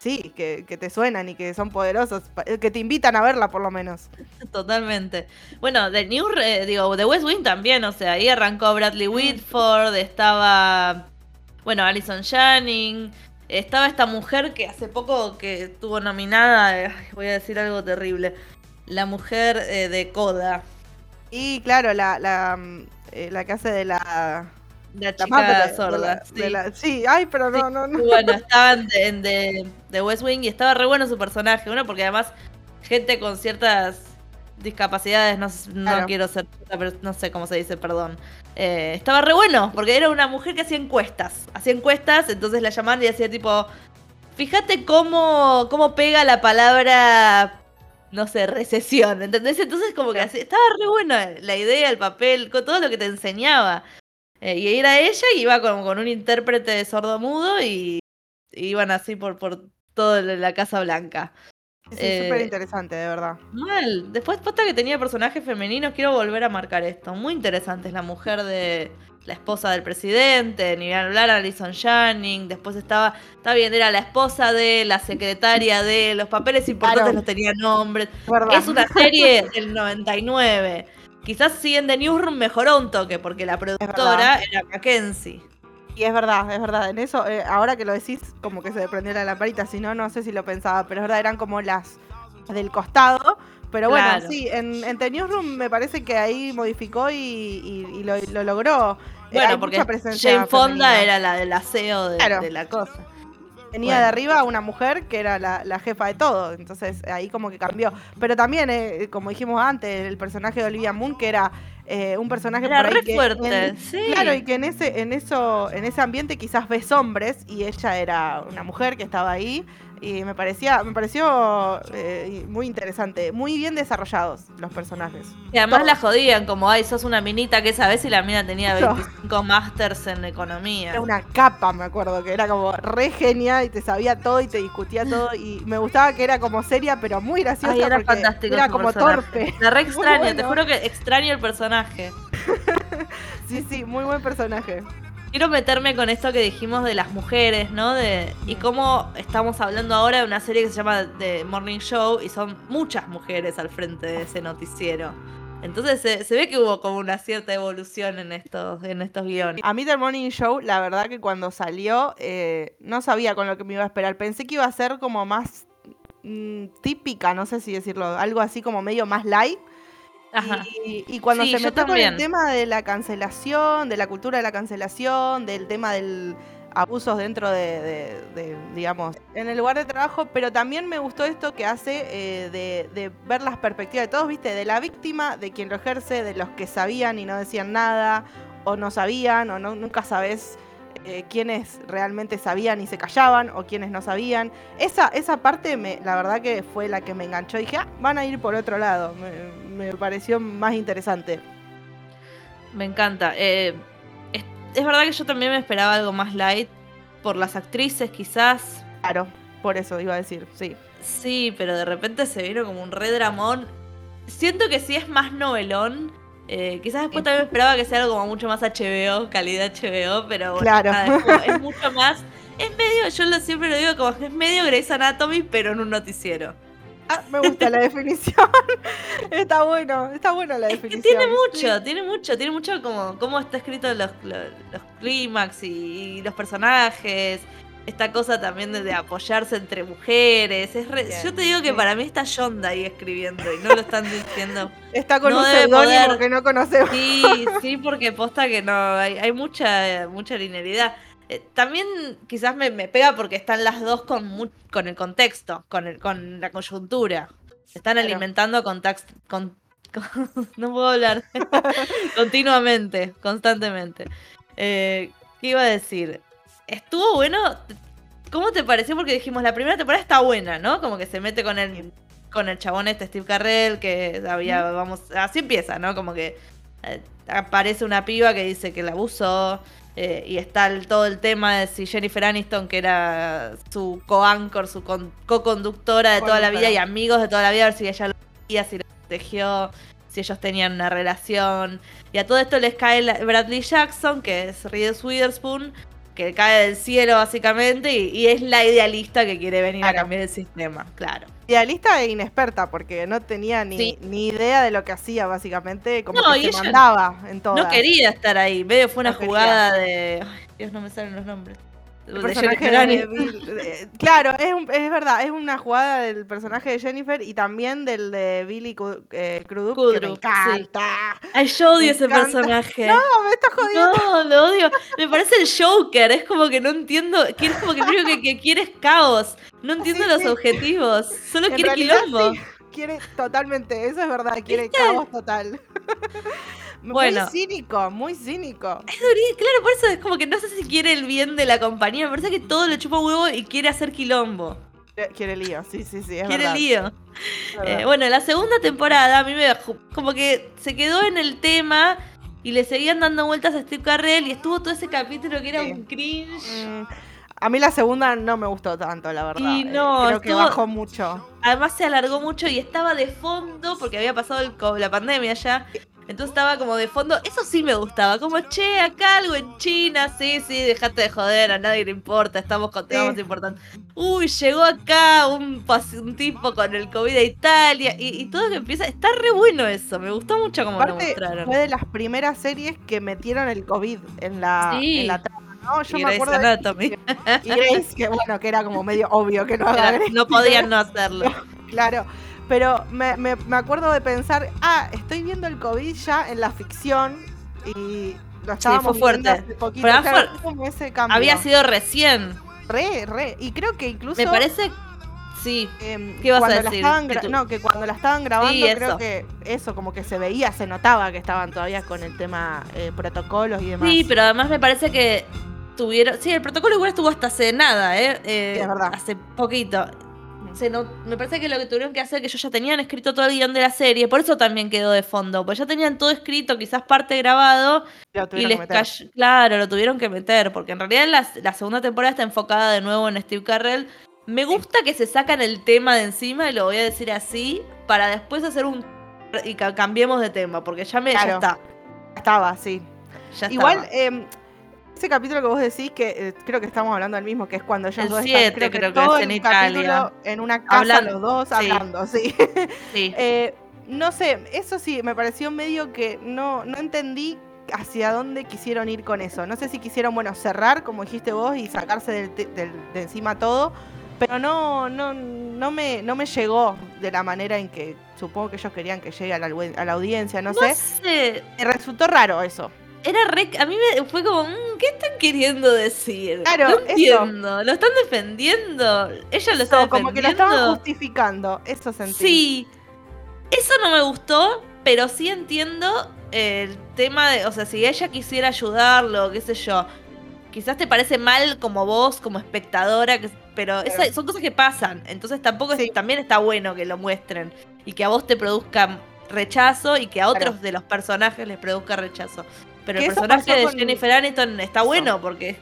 S2: sí, que, te suenan y que son poderosos, que te invitan a verla por lo menos.
S1: Totalmente. Bueno, The New, eh, digo, The West Wing también, o sea, ahí arrancó Bradley. Whitford, estaba bueno, Alison Jannings. Estaba esta mujer que hace poco que estuvo nominada, voy a decir algo terrible. la mujer eh, de Coda.
S2: Y claro, la, la, eh, la que hace de la...
S1: La chica sorda.
S2: sí. ay, pero no, no, no.
S1: Bueno, estaban de, de, West Wing y estaba re bueno su personaje, uno porque además gente con ciertas discapacidades, no, no quiero ser, pero no sé cómo se dice, perdón. Eh, estaba re bueno, porque era una mujer que hacía encuestas. Hacía encuestas, entonces la llamaban y decía tipo, fíjate cómo, cómo pega la palabra no sé, recesión, ¿entendés? Entonces como que así, estaba re buena la idea, el papel, con todo lo que te enseñaba. Eh, y era ella y iba como con un intérprete de sordo mudo y, iban así por, por toda la Casa Blanca.
S2: Sí, súper eh, interesante, de verdad.
S1: Mal. Después, posta que tenía personajes femeninos, quiero volver a marcar esto. Muy interesante. Es la mujer de, la esposa del presidente, ni hablar, Alison Channing, después estaba, está bien, era la esposa de, la secretaria de, los papeles importantes no tenían nombres. Es una serie del 99. Quizás si en The Newsroom mejoró un toque, porque la productora era Mackenzie.
S2: Y es verdad, es verdad. En eso, eh, ahora que lo decís, como que se prendió la lamparita, si no, no sé si lo pensaba, pero es verdad, eran como las del costado pero bueno, sí, en, en, The Newsroom me parece que ahí modificó y, lo, logró.
S1: Eh, bueno, porque Jane Fonda era la del aseo de, la cosa.
S2: Tenía de arriba una mujer que era la, jefa de todo, entonces ahí como que cambió. Pero también, eh, como dijimos antes, el personaje de Olivia Moon, que era eh, un personaje
S1: era re fuerte, sí.
S2: Claro, y que en ese, en eso, en ese ambiente quizás ves hombres, y ella era una mujer que estaba ahí y me parecía me pareció eh, muy interesante muy bien desarrollados los personajes.
S1: Y además la jodían como ay sos una minita que sabes y la mina tenía 25 másters en economía
S2: era una capa me acuerdo que era como re genial y te sabía todo y te discutía todo y me gustaba que era como seria pero muy graciosa
S1: era fantástico
S2: era como torpe.
S1: La re extraño te juro que extraño el personaje.
S2: Sí sí muy buen personaje
S1: Quiero meterme con esto que dijimos de las mujeres, ¿no? Y cómo estamos hablando ahora de una serie que se llama The Morning Show y son muchas mujeres al frente de ese noticiero. Entonces se, ve que hubo como una cierta evolución en estos, en estos guiones.
S2: A mí The Morning Show, la verdad que cuando salió, eh, no sabía con lo que me iba a esperar. Pensé que iba a ser como más mm, típica, no sé si decirlo, algo así como medio más light. Y, cuando se metió con el tema de la cancelación, de la cultura de la cancelación, del tema del abusos dentro de, digamos, en el lugar de trabajo, pero también me gustó esto que hace eh, de, ver las perspectivas de todos, viste, de la víctima, de quien lo ejerce, de los que sabían y no decían nada, o no sabían, o no, nunca sabes eh, quienes realmente sabían y se callaban o quienes no sabían. Esa, esa parte, me, la verdad que fue la que me enganchó. Dije, ah, van a ir por otro lado. Me, pareció más interesante.
S1: Me encanta. Eh, es, verdad que yo también me esperaba algo más light por las actrices, quizás.
S2: Claro, por eso iba a decir, sí.
S1: Sí, pero de repente se vino como un re dramón. Siento que sí es más novelón eh, quizás después también esperaba que sea algo como mucho más HBO, calidad HBO, pero
S2: claro.
S1: es, mucho más. Es medio, yo lo, siempre lo digo como es medio Grey's Anatomy, pero en un noticiero.
S2: Ah, me gusta la definición. está bueno, está buena la definición.
S1: tiene mucho, tiene mucho, tiene mucho como cómo está escrito los, los, clímax y, los personajes esta cosa también de, apoyarse entre mujeres. Es yo te digo que para mí está Yonda ahí escribiendo y no lo están diciendo.
S2: Está con un seudónimo que no conocemos.
S1: Sí, sí, porque posta que no, hay, mucha, mucha linealidad. Eh, también quizás me, pega porque están las dos con, con el contexto, con, el, con la coyuntura. Están alimentando contexto. Con, no puedo hablar. Continuamente, constantemente. Eh, ¿Qué iba a decir? Estuvo bueno. ¿Cómo te pareció? Porque dijimos, la primera temporada está buena, ¿no? Como que se mete con el, con el chabón este Steve Carrell, que había, vamos, así empieza, ¿no? Como que eh, aparece una piba que dice que la abusó. Eh, y está todo el tema de si Jennifer Aniston, que era su co-anchor, su co-conductora de toda la vida y amigos de toda la vida, a ver si ella lo veía, si lo protegió, si ellos tenían una relación. Y a todo esto les cae Bradley Jackson, que es Reese Witherspoon, que cae del cielo básicamente y, es la idealista que quiere venir a cambiar el sistema, claro.
S2: Idealista e inexperta porque no tenía ni, ni idea de lo que hacía básicamente, como que se mandaba en todo.
S1: No quería estar ahí, medio fue una jugada de... Ay, Dios, no me salen los nombres.
S2: Claro, es, es, verdad, es una jugada del personaje de Jennifer y también del de Billy eh, Crudup, que me encanta.
S1: Ay, yo odio ese personaje.
S2: No, me está jodiendo.
S1: No, lo odio. Me parece el Joker, es como que no entiendo, es como que creo que, que quiere caos. No entiendo los objetivos, solo quiere quilombo.
S2: quiere totalmente, eso es verdad, quiere caos total. Bueno, muy cínico, muy cínico.
S1: Es claro, por eso es como que no sé si quiere el bien de la compañía. Me parece que todo le chupa huevo y quiere hacer quilombo.
S2: Quiere lío, sí, sí, sí.
S1: quiere lío. Eh, bueno, la segunda temporada a mí me como que se quedó en el tema y le seguían dando vueltas a Steve Carrell y estuvo todo ese capítulo que era un cringe. Mm,
S2: a mí la segunda no me gustó tanto, la verdad.
S1: Y no,
S2: Creo que bajó mucho.
S1: Además se alargó mucho y estaba de fondo porque había pasado la pandemia ya. Entonces estaba como de fondo, eso sí me gustaba, como, che, acá algo en China, sí, sí, dejate de joder, a nadie le importa, estamos con temas importantes. Uy, llegó acá un, un, tipo con el COVID de Italia y, todo que empieza, está re bueno eso, me gustó mucho como lo mostraron.
S2: Fue de las primeras series que metieron el COVID en la, en la trama. No, yo me acuerdo
S1: Anatomy.
S2: De, y Grace, que bueno, que era como medio obvio que no
S1: No podían no hacerlo.
S2: claro. Pero me, me, me, acuerdo de pensar, ah, estoy viendo el COVID ya en la ficción y lo estábamos
S1: sí, fue fuerte. Hace
S2: poquito. ese.
S1: Había sido recién.
S2: Re, re. Y creo que incluso.
S1: Me parece. Sí. Eh, ¿Qué vas a decir?
S2: No, que cuando la estaban grabando, creo que eso, como que se veía, se notaba que estaban todavía con el tema eh, protocolos y demás.
S1: Sí, pero además me parece que tuvieron. Sí, el protocolo igual estuvo hasta hace nada, ¿eh? eh
S2: es verdad.
S1: Hace poquito me parece que lo que tuvieron que hacer, que ellos ya tenían escrito todo el guion de la serie, por eso también quedó de fondo, pues ya tenían todo escrito, quizás parte grabado, y les cayó, claro, lo tuvieron que meter, porque en realidad la, la, segunda temporada está enfocada de nuevo en Steve Carrell. Me gusta que se sacan el tema de encima, y lo voy a decir así, para después hacer un... y cambiemos de tema, porque ya me ya está.
S2: Estaba, sí. Igual, eh, ese capítulo que vos decís, que eh, creo que estamos hablando del mismo, que es cuando ellos
S1: el
S2: dos
S1: siete, están, creo, que todo es en Italia.
S2: en una casa los dos hablando, sí. Eh, no sé, eso sí, me pareció medio que no, no entendí hacia dónde quisieron ir con eso. No sé si quisieron, bueno, cerrar, como dijiste vos, y sacarse del, de encima todo, pero no, no, no, me, no me llegó de la manera en que supongo que ellos querían que llegue a la, a la audiencia, no, sé.
S1: sé.
S2: Me resultó raro eso
S1: era re, a mí me fue como, mm, ¿qué están queriendo decir?
S2: Claro,
S1: no entiendo. ¿Lo están defendiendo? Ella lo está defendiendo.
S2: Como que lo estaban justificando, eso sentí.
S1: Sí, eso no me gustó, pero sí entiendo el tema de, o sea, si ella quisiera ayudarlo, qué sé yo, quizás te parece mal como vos, como espectadora, pero son cosas que pasan, entonces tampoco también está bueno que lo muestren y que a vos te produzca rechazo y que a otros de los personajes les produzca rechazo. Pero el personaje de Jennifer Aniston está bueno porque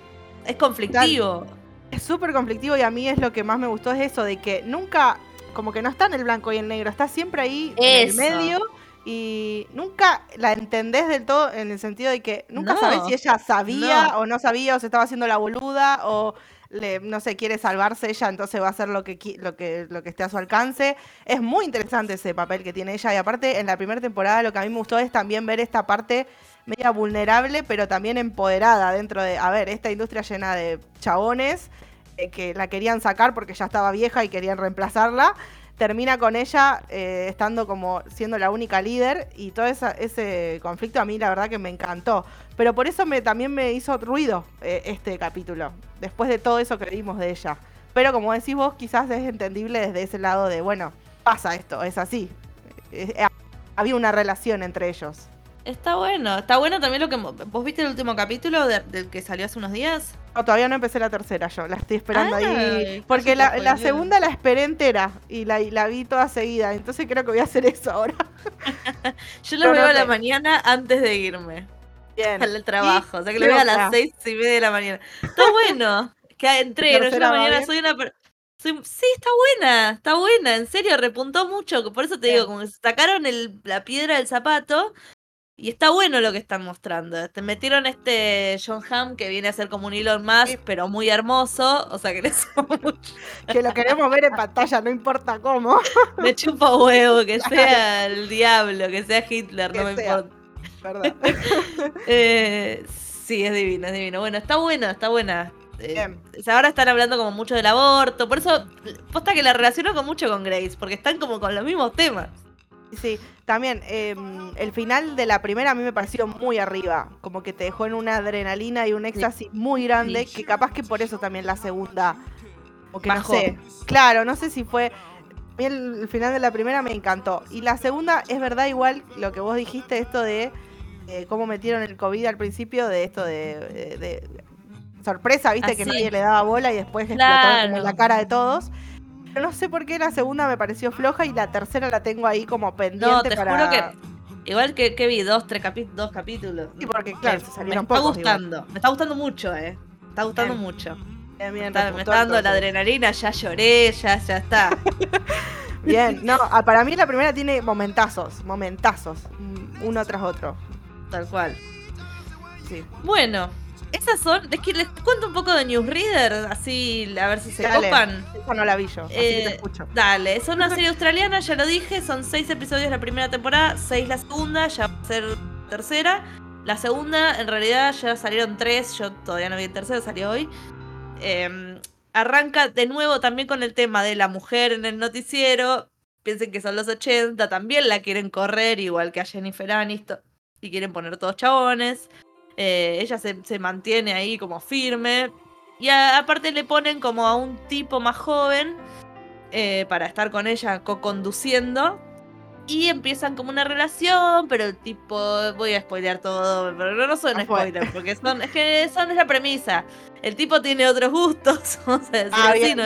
S1: es conflictivo.
S2: Es súper conflictivo y a mí es lo que más me gustó es eso, de que nunca, como que no está en el blanco y en negro, está siempre ahí en el medio y nunca la entendés del todo en el sentido de que nunca sabes si ella sabía o no sabía o se estaba haciendo la boluda o le, no sé, quiere salvarse ella, entonces va a hacer lo que, lo, que, lo que esté a su alcance. Es muy interesante ese papel que tiene ella y aparte en la primera temporada lo que a mí me gustó es también ver esta parte media vulnerable, pero también empoderada dentro de, a ver, esta industria llena de chabones eh, que la querían sacar porque ya estaba vieja y querían reemplazarla. Termina con ella eh, estando como siendo la única líder y todo ese conflicto a mí la verdad que me encantó. Pero por eso me, también me hizo ruido eh, este capítulo, después de todo eso que vimos de ella. Pero como decís vos, quizás es entendible desde ese lado de, bueno, pasa esto, es así. había una relación entre ellos.
S1: Está bueno, está bueno también lo que... ¿Vos viste el último capítulo del que salió hace unos días?
S2: No, todavía no empecé la tercera yo, la estoy esperando ahí. Porque la, segunda la esperé entera y la, la, vi toda seguida, entonces creo que voy a hacer eso ahora.
S1: yo lo veo a la mañana antes de irme. Bien. Al trabajo, o sea que lo veo a las seis y media de la mañana. Está bueno, que entreno, yo la mañana soy una... sí, está buena, está buena, en serio, repuntó mucho. Por eso te digo, como que sacaron el, la piedra del zapato y está bueno lo que están mostrando. Te metieron este John Hamm que viene a ser como un Elon Musk, pero muy hermoso. O sea que
S2: Que lo queremos ver en pantalla, no importa cómo.
S1: Me chupa huevo, que sea el diablo, que sea Hitler, no me importa.
S2: Perdón.
S1: Eh, sí, es divino, es divino. Bueno, está buena, está buena. eh, ahora están hablando como mucho del aborto. Por eso, posta que la relaciono con mucho con Grace, porque están como con los mismos temas.
S2: Sí, también em, el final de la primera a mí me pareció muy arriba, como que te dejó en una adrenalina y un éxtasis muy grande, que capaz que por eso también la segunda, o que no sé, claro, no sé si fue, el, el, final de la primera me encantó, y la segunda es verdad igual lo que vos dijiste, esto de eh, cómo metieron el COVID al principio, de esto de, sorpresa, viste, que nadie le daba bola y después explotó en la cara de todos no sé por qué la segunda me pareció floja y la tercera la tengo ahí como pendiente no, te Juro que
S1: igual que, que vi dos, tres dos capítulos.
S2: Sí, porque claro, se salieron
S1: Me está gustando, me está gustando mucho, eh. Me está gustando mucho. Bien, bien, me está dando la adrenalina, ya lloré, ya, ya está.
S2: bien, no, ah, para mí la primera tiene momentazos, momentazos, uno tras otro.
S1: Tal cual. Sí. Bueno, esas son. Es que les cuento un poco de Newsreader, así a ver si se copan.
S2: Esa no la vi yo, así te eh, escucho.
S1: Dale, son una serie australiana, ya lo dije, son seis episodios la primera temporada, seis la segunda, ya va a ser tercera. La segunda, en realidad, ya salieron tres, yo todavía no vi el tercero, salió hoy. Em, arranca de nuevo también con el tema de la mujer en el noticiero. Piensen que son los 80, también la quieren correr, igual que a Jennifer Aniston, y quieren poner todos chabones. Eh, ella se, mantiene ahí como firme. Y aparte le ponen como a un tipo más joven eh, para estar con ella co-conduciendo. Y empiezan como una relación, pero el tipo, voy a spoilear todo, pero no son spoilers, porque son, es que son esa premisa. El tipo tiene otros gustos, vamos a decir ah, así, ¿no?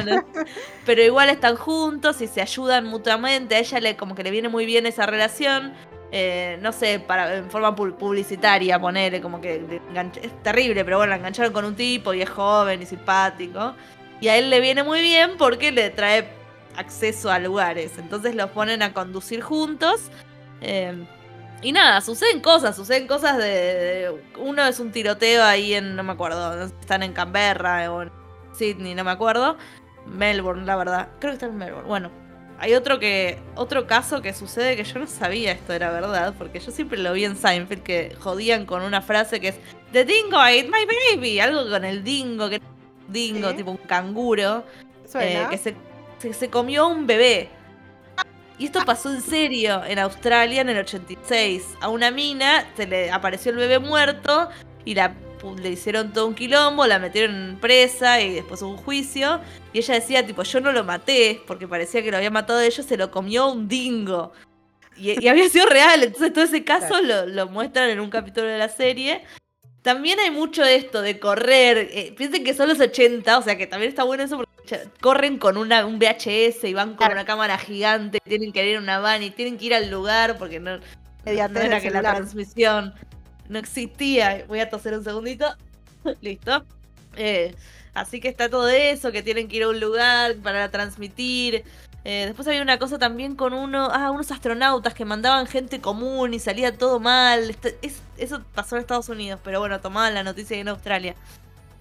S1: pero igual están juntos y se ayudan mutuamente. A ella le como que le viene muy bien esa relación. Eh, no sé, para, en forma publicitaria, ponerle como que es terrible, pero bueno, la engancharon con un tipo y es joven y simpático. Y a él le viene muy bien porque le trae acceso a lugares. Entonces los ponen a conducir juntos. Eh, y nada, suceden cosas, suceden cosas de, Uno es un tiroteo ahí en, no me acuerdo, están en Canberra o en Sydney, no me acuerdo. Melbourne, la verdad. Creo que está en Melbourne. Bueno, hay otro que otro caso que sucede que yo no sabía esto era verdad, porque yo siempre lo vi en Seinfeld que jodían con una frase que es The dingo ate my baby, algo con el dingo, que dingo, tipo un canguro, eh, que se, se, comió un bebé. Y esto pasó en serio en Australia en el 86. A una mina se le apareció el bebé muerto y la le hicieron todo un quilombo, la metieron presa y después un juicio. Y ella decía, tipo, yo no lo maté, porque parecía que lo había matado ellos, se lo comió un dingo. Y, había sido real, entonces todo ese caso lo, muestran en un capítulo de la serie. También hay mucho de esto, de correr. Eh, piensen que son los 80, o sea que también está bueno eso porque corren con una, un VHS y van con una cámara gigante, tienen que ir a una van y tienen que ir al lugar porque no, no era que la transmisión no existía. Voy a toser un segundito. Listo. Eh, así que está todo eso, que tienen que ir a un lugar para transmitir. Eh, después había una cosa también con uno, ah, unos astronautas que mandaban gente común y salía todo mal. Este, eso pasó en Estados Unidos, pero bueno, tomaban la noticia en Australia.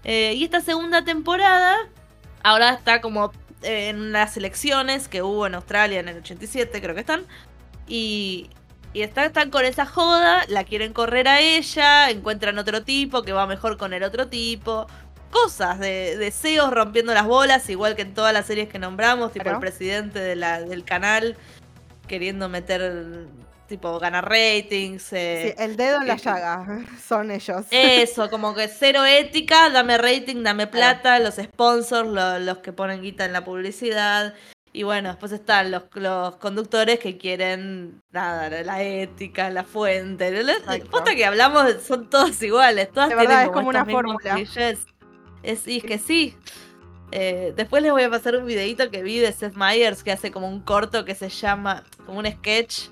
S1: Eh, y esta segunda temporada, ahora está como en las elecciones que hubo en Australia en el 87, creo que están. Y, y están, con esa joda, la quieren correr a ella, encuentran otro tipo que va mejor con el otro tipo. Cosas de deseos rompiendo las bolas, igual que en todas las series que nombramos, tipo el presidente de la, del canal queriendo meter, tipo, ganar ratings.
S2: Eh, sí, el dedo en la llaga, son ellos.
S1: Eso, como que cero ética, dame rating, dame plata, los sponsors, los que ponen guita en la publicidad. Y bueno, después están los, los conductores que quieren nada, la ética, la fuente. La que hablamos son todas iguales, todas tienen como, una fórmula. Es, y es que sí. Eh, después les voy a pasar un videito que vi de Seth Meyers que hace como un corto que se llama, como un sketch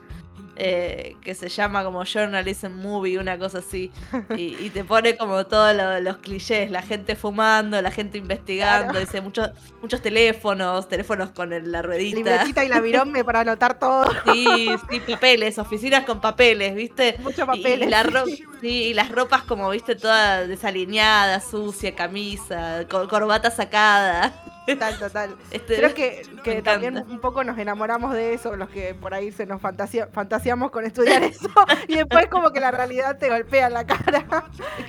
S1: eh, que se llama como Journalism Movie, una cosa así. Y, te pone como todos los clichés, la gente fumando, la gente investigando, dice muchos, muchos teléfonos, teléfonos con la ruedita.
S2: Libretita y la virome para anotar todo.
S1: Sí, sí, papeles, oficinas con papeles, ¿viste?
S2: Muchos papeles.
S1: Y, y las ropas como, ¿viste? Todas desalineadas, sucia, camisa, corbata sacada.
S2: Total, total. Este, Creo que, que también un poco nos enamoramos de eso, los que por ahí se nos fantaseamos con estudiar eso, y después como que la realidad te golpea en la cara.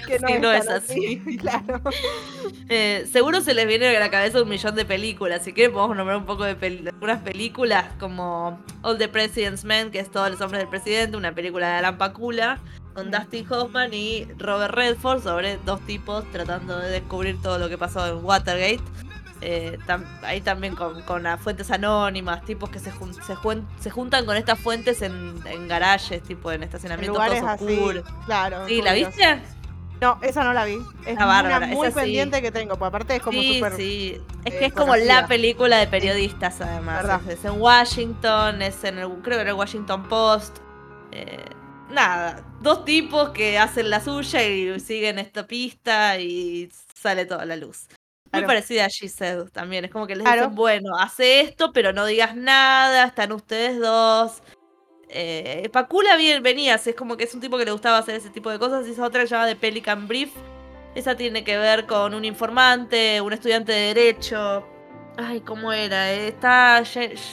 S1: Que no, no es así. Claro. Eh, seguro se les viene a la cabeza un millón de películas. Si quieren podemos nombrar un poco de algunas películas como All the President's Men, que es Todos los hombres del presidente, una película de Alan Pakula con Dustin Hoffman y Robert Redford sobre dos tipos tratando de descubrir todo lo que pasó en Watergate. Eh, ahí también con, con las fuentes anónimas, tipos que se, se, se juntan con estas fuentes en, en garajes, tipo en estacionamientos oscuros.
S2: Claro.
S1: ¿Sí? ¿La viste?
S2: No, esa no la vi. Es una muy pendiente que tengo, porque aparte es como
S1: sí, Sí, es que es como la película de periodistas, además. Es, en Washington, es en el, creo que era el Washington Post. Eh, nada, dos tipos que hacen la suya y siguen esta pista y sale toda la luz. Muy parecida a Giselle también. Es como que les dicen, bueno, hace esto, pero no digas nada, están ustedes dos. Eh, Pacula bien, venías, es como que es un tipo que le gustaba hacer ese tipo de cosas. Y esa otra llama The Pelican Brief. Esa tiene que ver con un informante, un estudiante de derecho. Ay, ¿cómo era? Está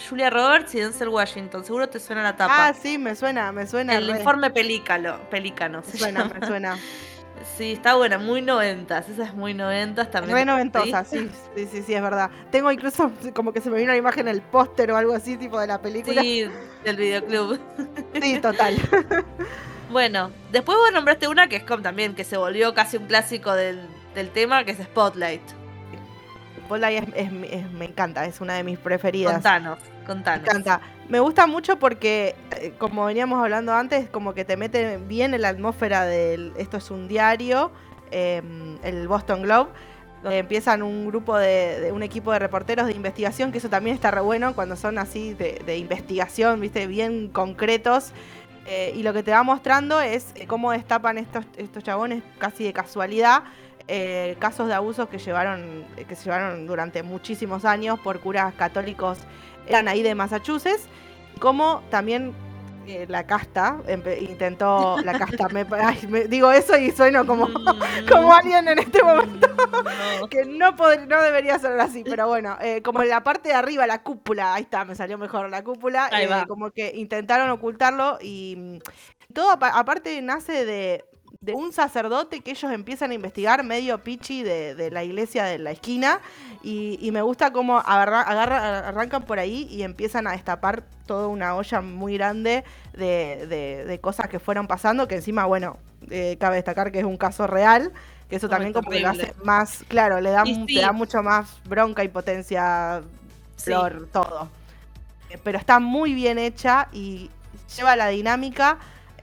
S1: Julia Roberts y Denzel Washington. Seguro te suena la tapa.
S2: Ah, sí, me suena, me suena.
S1: El informe pelícano. pelícano.
S2: Me suena, me suena.
S1: Sí, está buena, muy noventas. Esa es muy noventas también.
S2: Muy noventosa, sí, sí, sí, sí, es verdad. Tengo incluso como que se me vino una imagen el póster o algo así, tipo de la película.
S1: Sí, del videoclub.
S2: Sí, total.
S1: Bueno, después vos nombraste una que es como también, que se volvió casi un clásico del, del tema, que es Spotlight.
S2: Spotlight es, me encanta, es una de mis preferidas.
S1: Contanos, contanos.
S2: Me encanta. Me gusta mucho porque, eh, como veníamos hablando antes, como que te mete bien en la atmósfera del. Esto es un diario, em, el Boston Globe. Donde empiezan un grupo de, un equipo de reporteros de investigación, que eso también está re bueno cuando son así de, investigación, viste, bien concretos. Eh, y lo que te va mostrando es eh, cómo destapan estos, estos chabones casi de casualidad casos de abusos que llevaron, que se llevaron durante muchísimos años por curas católicos eran ahí de Massachusetts, como también eh, la casta intentó la casta me, digo eso y sueno como, mm. como alguien en este momento que no no debería ser así pero bueno eh, como en la parte de arriba la cúpula ahí está me salió mejor la cúpula eh, como que intentaron ocultarlo y mm, todo aparte nace de de un sacerdote que ellos empiezan a investigar medio pichi de, la iglesia de la esquina y, me gusta cómo agarra, arrancan por ahí y empiezan a destapar toda una olla muy grande de, cosas que fueron pasando, que encima, bueno, eh, cabe destacar que es un caso real, que eso también como que lo hace más, claro, le da, da mucho más bronca y potencia, flor, todo. Pero está muy bien hecha y lleva la dinámica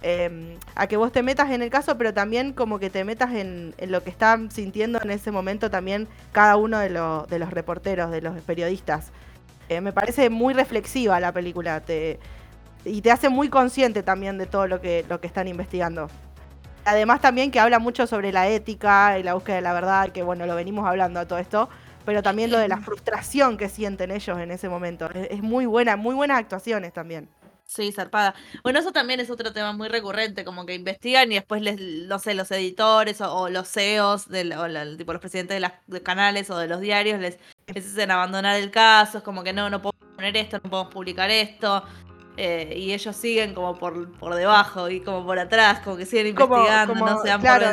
S2: Em, a que vos te metas en el caso, pero también como que te metas en, lo que están sintiendo en ese momento también cada uno de, los reporteros, de los periodistas. Eh, me parece muy reflexiva la película y te hace muy consciente también de todo lo que, lo que están investigando. Además también que habla mucho sobre la ética y la búsqueda de la verdad, que bueno, lo venimos hablando a todo esto, pero también lo de la frustración que sienten ellos en ese momento. Es muy buena, muy buenas actuaciones también.
S1: Sí, zarpada. Bueno, eso también es otro tema muy recurrente, como que investigan y después les, no sé, los editores o, los CEOs, de o tipo los presidentes de los canales o de los diarios les, les hacen abandonar el caso, es como que no, no podemos poner esto, no podemos publicar esto, eh, y ellos siguen como por, por debajo y como por atrás, como que siguen investigando, no se dan claro,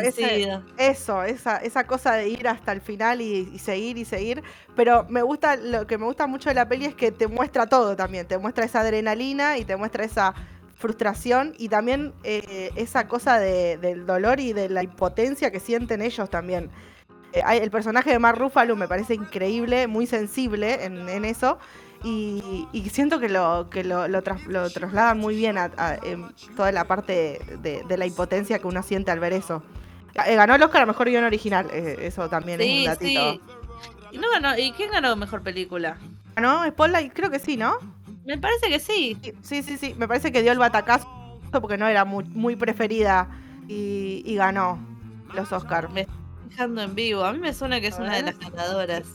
S2: eso, esa, esa cosa de ir hasta el final y, seguir y seguir. Pero me gusta, lo que me gusta mucho de la peli es que te muestra todo también, te muestra esa adrenalina y te muestra esa frustración y también eh, esa cosa del dolor y de la impotencia que sienten ellos también. Eh, el personaje de Mark Ruffalo me parece increíble, muy sensible en, en eso. Y, siento que lo, que lo, lo, traslada muy bien a, toda la parte de, la impotencia que uno siente al ver eso. Eh, ganó el Oscar a Mejor Guión Original, eh, eso también es un datito. Sí.
S1: ¿Y, no ganó, ¿Y quién ganó Mejor Película?
S2: ¿Ganó Spotlight? Creo que sí, ¿no?
S1: Me parece que sí.
S2: Sí, sí, sí. Me parece que dio el batacazo porque no era muy, muy preferida y, ganó los Oscars.
S1: Me estoy fijando en vivo. A mí me suena que es una de las ganadoras.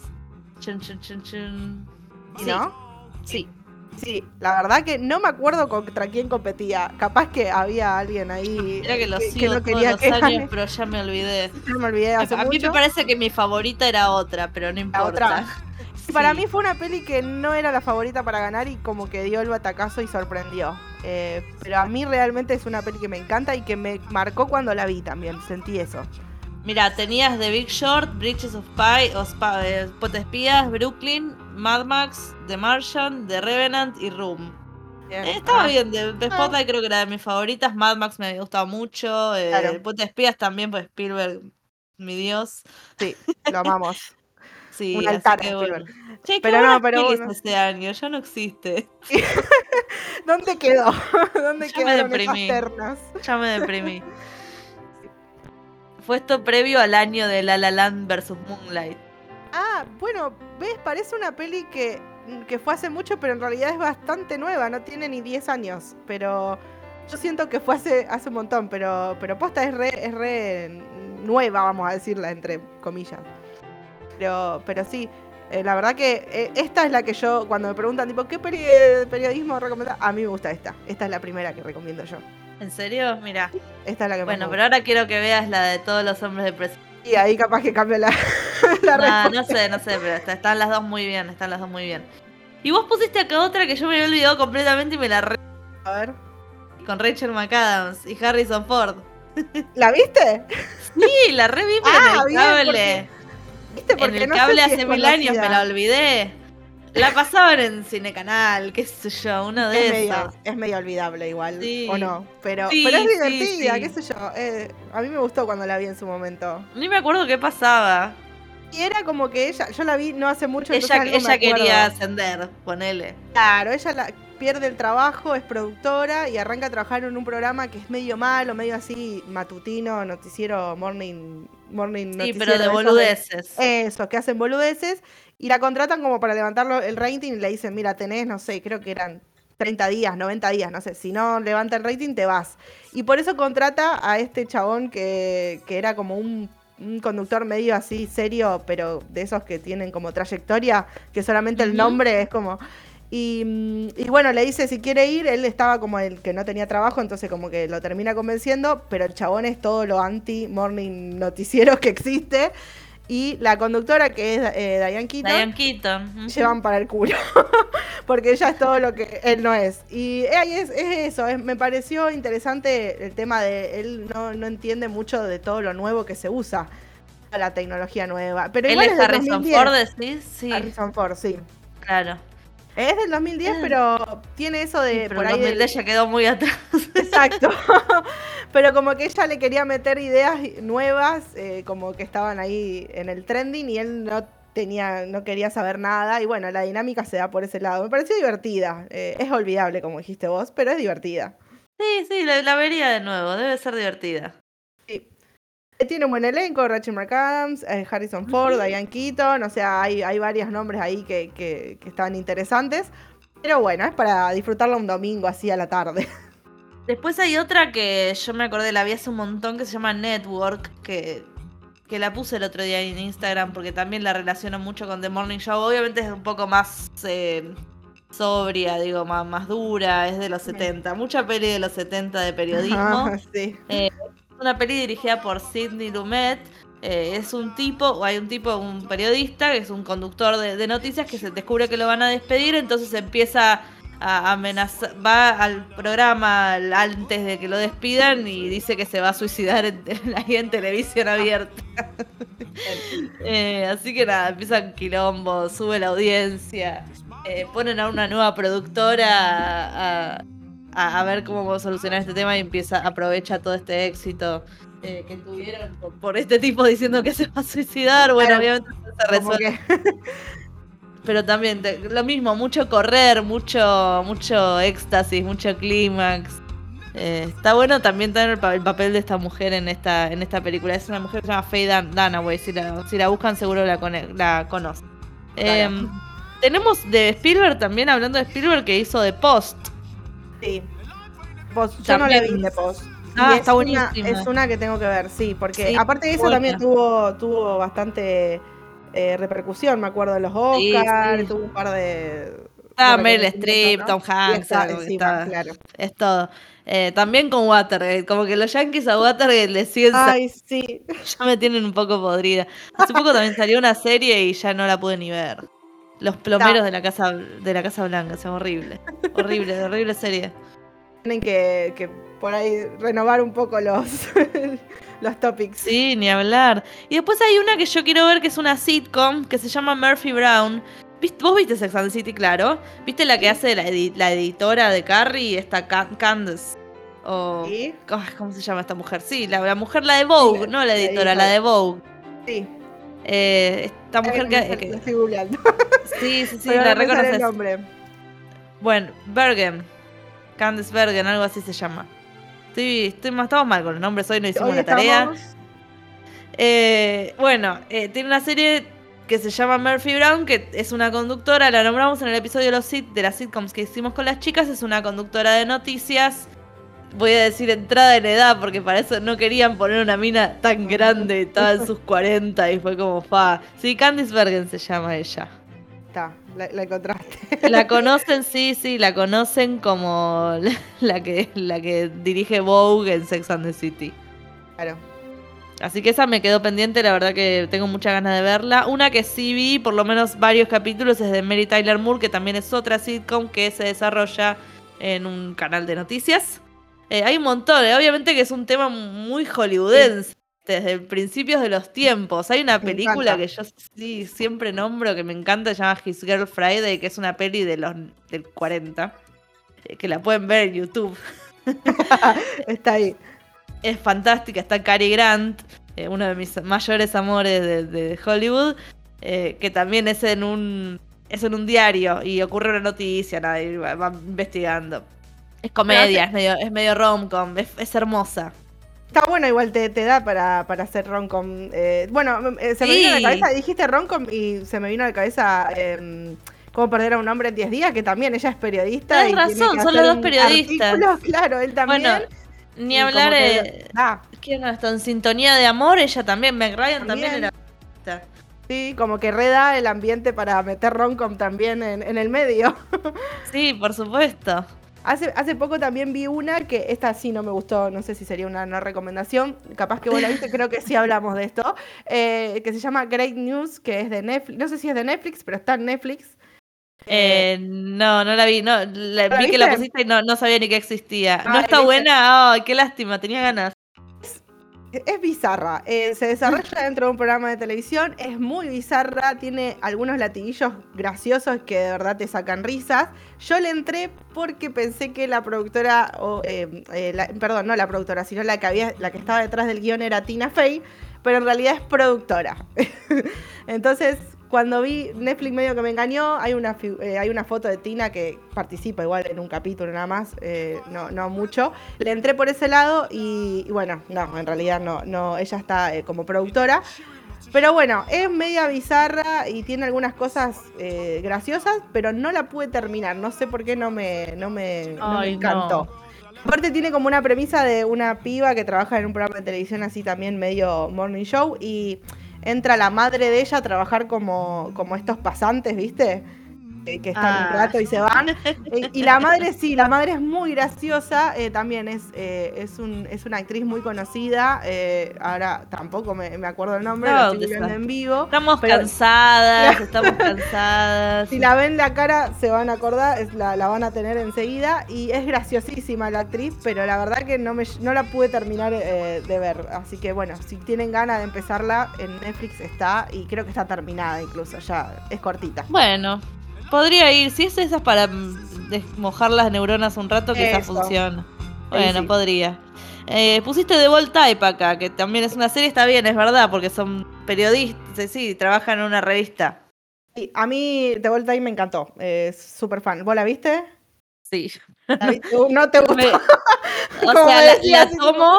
S1: Chun, chun, chun, chun.
S2: ¿No?
S1: Sí.
S2: Sí, la verdad que no me acuerdo contra quién competía. Capaz que había alguien ahí.
S1: Era que lo sigo no quería todos los años, pero ya me olvidé.
S2: No me olvidé.
S1: a mí me parece que mi favorita era otra, pero no importa.
S2: Para mí fue una peli que no era la favorita para ganar y como que dio el batacazo y sorprendió. Eh, pero a mí realmente es una peli que me encanta y que me marcó cuando la vi también, sentí eso.
S1: Mira, tenías The Big Short, Bridges of Pie, eh, Espías, Brooklyn, Mad Max, The Martian, The Revenant y Room. Eh, estaba ah. bien, The, The, Spotlight creo que era de mis favoritas, Mad Max me había gustado mucho, eh, claro. Espías también, pues Spielberg, mi dios.
S2: Sí, lo amamos.
S1: sí, Un altar pero no, pero bueno. este año, ya no existe.
S2: ¿Dónde quedó? ¿Dónde
S1: ya me deprimí. Ya me deprimí. Fue esto previo al año de La La Land versus Moonlight.
S2: Ah, bueno, ves, parece una peli que, que fue hace mucho, pero en realidad es bastante nueva, no tiene ni 10 años. Pero yo siento que fue hace, hace un montón, pero, pero posta es re, es re nueva, vamos a decirla, entre comillas. Pero, pero sí, eh, la verdad que eh, esta es la que yo, cuando me preguntan, tipo, ¿qué peli de periodismo recomiendas? A mí me gusta esta. Esta es la primera que recomiendo yo.
S1: ¿En serio? Mira.
S2: Esta es la que
S1: Bueno, pero ahora quiero que veas la de todos los hombres de presión.
S2: Y ahí capaz que cambia la, la
S1: no, no sé, no sé, pero están las dos muy bien, están las dos muy bien. Y vos pusiste acá otra que yo me había olvidado completamente y me la re...
S2: A ver.
S1: Con Rachel McAdams y Harrison Ford.
S2: ¿La viste?
S1: Sí, la reví ah, en el cable. en el cable hace mil años me la olvidé. La pasaban en Cine Canal, qué sé yo, uno de
S2: es
S1: esos.
S2: Medio, es medio olvidable igual, ¿o no? Pero, pero es divertida, qué sé yo. Eh, a mí me gustó cuando la vi en su momento.
S1: Ni me acuerdo qué pasaba.
S2: Y era como que ella, yo la vi no hace mucho.
S1: Ella, ella quería ascender, ponele.
S2: Claro, ella la, pierde el trabajo, es productora y arranca a trabajar en un programa que es medio malo, medio así matutino, noticiero morning, morning
S1: Sí, pero de boludeces.
S2: Eso, que hacen boludeces y la contratan como para levantarlo el rating y le dicen, mira, tenés, no sé, creo que eran 30 días, 90 días, no sé, si no levanta el rating te vas. Y por eso contrata a este chabón que, que era como un, un, conductor medio así serio, pero de esos que tienen como trayectoria, que solamente el nombre es como... Y, y, bueno, le dice si quiere ir, él estaba como el que no tenía trabajo, entonces como que lo termina convenciendo, pero el chabón es todo lo anti-morning noticieros que existe. Y la conductora, que es eh, Diane
S1: Keaton,
S2: llevan para el culo. Porque ella es todo lo que él no es. Y ahí es, eso, me pareció interesante el tema de él no, no, entiende mucho de todo lo nuevo que se usa. La tecnología nueva. Pero
S1: él es Harrison Ford, ¿sí?
S2: sí. Harrison Ford, sí.
S1: Claro.
S2: Es del 2010, ah. pero tiene eso de
S1: por ahí. El 2010 ya quedó muy atrás.
S2: Exacto. pero como que ella le quería meter ideas nuevas, eh, como que estaban ahí en el trending y él no tenía, no quería saber nada. Y bueno, la dinámica se da por ese lado. Me pareció divertida. Eh, es olvidable, como dijiste vos, pero es divertida.
S1: Sí, sí, la vería de nuevo. Debe ser divertida.
S2: Tiene un buen elenco, Rachel McAdams, eh, Harrison Ford, Diane Keaton, o sea, hay, hay varios nombres ahí que, que, están interesantes. Pero bueno, es para disfrutarlo un domingo así a la tarde.
S1: Después hay otra que yo me acordé, la vi hace un montón, que se llama Network, que, que la puse el otro día en Instagram porque también la relaciono mucho con The Morning Show. Obviamente es un poco más eh, sobria, digo, más, más dura, es de los 70. Mucha peli de los 70 de periodismo.
S2: sí.
S1: Eh, una peli dirigida por Sidney Lumet. Eh, es un tipo, o hay un tipo, un periodista, que es un conductor de, noticias, que se descubre que lo van a despedir, entonces empieza a amenazar, va al programa antes de que lo despidan y dice que se va a suicidar en, ahí en televisión abierta. Eh, así que nada, empiezan quilombo, sube la audiencia, eh, ponen a una nueva productora a, ver cómo a solucionar este tema y empieza, aprovecha todo este éxito eh, que tuvieron por, este tipo diciendo que se va a suicidar. Bueno, obviamente se resuelve. Pero también lo mismo, mucho correr, mucho, mucho éxtasis, mucho clímax. Eh, está bueno también tener el, papel de esta mujer en esta, en esta película. Es una mujer que se llama Faye Dunaway. Si la, si la buscan, seguro la, la conocen. Em, tenemos de Spielberg también, hablando de Spielberg, que hizo The Post.
S2: Sí. yo no la vi de post.
S1: Ah, está buenísima.
S2: es una que tengo que ver, sí, porque aparte de eso también tuvo, tuvo bastante eh, repercusión, me acuerdo de los Oscars, tuvo un par de.
S1: Ah, Meryl Streep, Tom Hanks, claro. es todo. Eh, también con Watergate, como que los yankees a Watergate le siguen.
S2: Ay, sí.
S1: Ya me tienen un poco podrida. Hace poco también salió una serie y ya no la pude ni ver. Los plomeros de la casa de la Casa Blanca, es horrible. Horrible, horrible serie.
S2: Tienen que, que por ahí renovar un poco los, los topics.
S1: Sí, ni hablar. Y después hay una que yo quiero ver que es una sitcom que se llama Murphy Brown. ¿Vos viste Sex and the City, claro? ¿Viste la que hace la, la editora de Carrie, esta Candace? O, ¿Cómo se llama esta mujer? Sí, la, mujer, la de Vogue, no la editora, la, de Vogue.
S2: Sí.
S1: Eh, esta mujer que.
S2: estoy googleando.
S1: Sí, sí, sí, la reconoces.
S2: El nombre.
S1: Bueno, Bergen. Candice Bergen, algo así se llama. Estoy, estoy, estamos mal con los nombres, hoy no hicimos la tarea. Eh, bueno, eh, tiene una serie que se llama Murphy Brown, que es una conductora, la nombramos en el episodio de, los de las sitcoms que hicimos con las chicas, es una conductora de noticias. Voy a decir entrada en edad, porque para eso no querían poner una mina tan grande, estaba en sus 40 y fue como fa. Sí, Candice Bergen se llama ella.
S2: Está, la, encontraste.
S1: La conocen, sí, sí, la conocen como la, que, la que dirige Vogue en Sex and the City.
S2: Claro.
S1: Así que esa me quedó pendiente, la verdad que tengo mucha ganas de verla. Una que sí vi, por lo menos varios capítulos, es de Mary Tyler Moore, que también es otra sitcom que se desarrolla en un canal de noticias. Eh, hay un montón, eh, obviamente que es un tema muy hollywoodense, desde principios de los tiempos. Hay una película que yo sí siempre nombro que me encanta, se llama His Girl Friday, que es una peli de los del 40, eh, que la pueden ver en YouTube.
S2: Está ahí
S1: es fantástica. Está Cary Grant, eh, uno de mis mayores amores de, Hollywood, que también es en un es en un diario y ocurre una noticia, nadie va, investigando. Es comedia, es medio, es medio rom-com, es, hermosa.
S2: Está bueno, igual te, te da para, para hacer rom-com. Eh, bueno, se me vino a la cabeza, dijiste rom-com y se me vino a la cabeza em, cómo perder a un hombre en 10 días, que también ella es periodista.
S1: Tienes razón, son los dos periodistas.
S2: Claro, él también.
S1: Ni hablar de. Ah. ¿Quién no está en sintonía de amor? Ella también, Meg Ryan también, era.
S2: Sí, como que reda el ambiente para meter Roncom también en, el medio.
S1: sí, por supuesto.
S2: Hace, hace poco también vi una que esta sí no me gustó, no sé si sería una no recomendación, capaz que vos la viste, creo que sí hablamos de esto, eh, que se llama Great News, que es de Netflix, no sé si es de Netflix, pero está en Netflix,
S1: eh, no, no la vi. No, vi que la pusiste y no, no sabía ni que existía. no está buena. Ay, qué lástima, tenía ganas.
S2: Es, bizarra. Eh, se desarrolla dentro de un programa de televisión. Es muy bizarra. Tiene algunos latiguillos graciosos que de verdad te sacan risas. Yo le entré porque pensé que la productora, o, eh, perdón, no la productora, sino la que, había, la que estaba detrás del guion era Tina Fey, pero en realidad es productora. Entonces, cuando vi Netflix medio que me engañó, hay una, eh, hay una foto de Tina que participa igual en un capítulo nada más, eh, no, no mucho. Le entré por ese lado y, bueno, no, en realidad no, no ella está eh, como productora. Pero bueno, es media bizarra y tiene algunas cosas graciosas, pero no la pude terminar. No sé por qué no me, no me, encantó. Aparte tiene como una premisa de una piba que trabaja en un programa de televisión así también medio morning show y entra la madre de ella a trabajar como, como estos pasantes, ¿viste? Que están un ah. rato y se van. Eh, y la madre sí, la madre es muy graciosa, eh, también es, eh, es, un, es una actriz muy conocida, ahora tampoco me, acuerdo el nombre, la estoy en vivo.
S1: Estamos cansadas, estamos cansadas.
S2: Si la ven la cara se van a acordar, la, la, van a tener enseguida y es graciosísima la actriz, pero la verdad que no, me, no la pude terminar de ver, así que bueno, si tienen ganas de empezarla, en Netflix está y creo que está terminada incluso, ya es cortita.
S1: Bueno, Podría ir, si es esas para mojar las neuronas un rato, que esa funciona. Bueno, podría. Eh, pusiste The Bold Type acá, que también es una serie, está bien, es verdad, porque son periodistas, sí, trabajan en una revista.
S2: Sí, a mí The Bold Type me encantó, es súper fan. ¿Vos la viste?
S1: Sí.
S2: ¿No te gustó?
S1: o sea, la, tomo,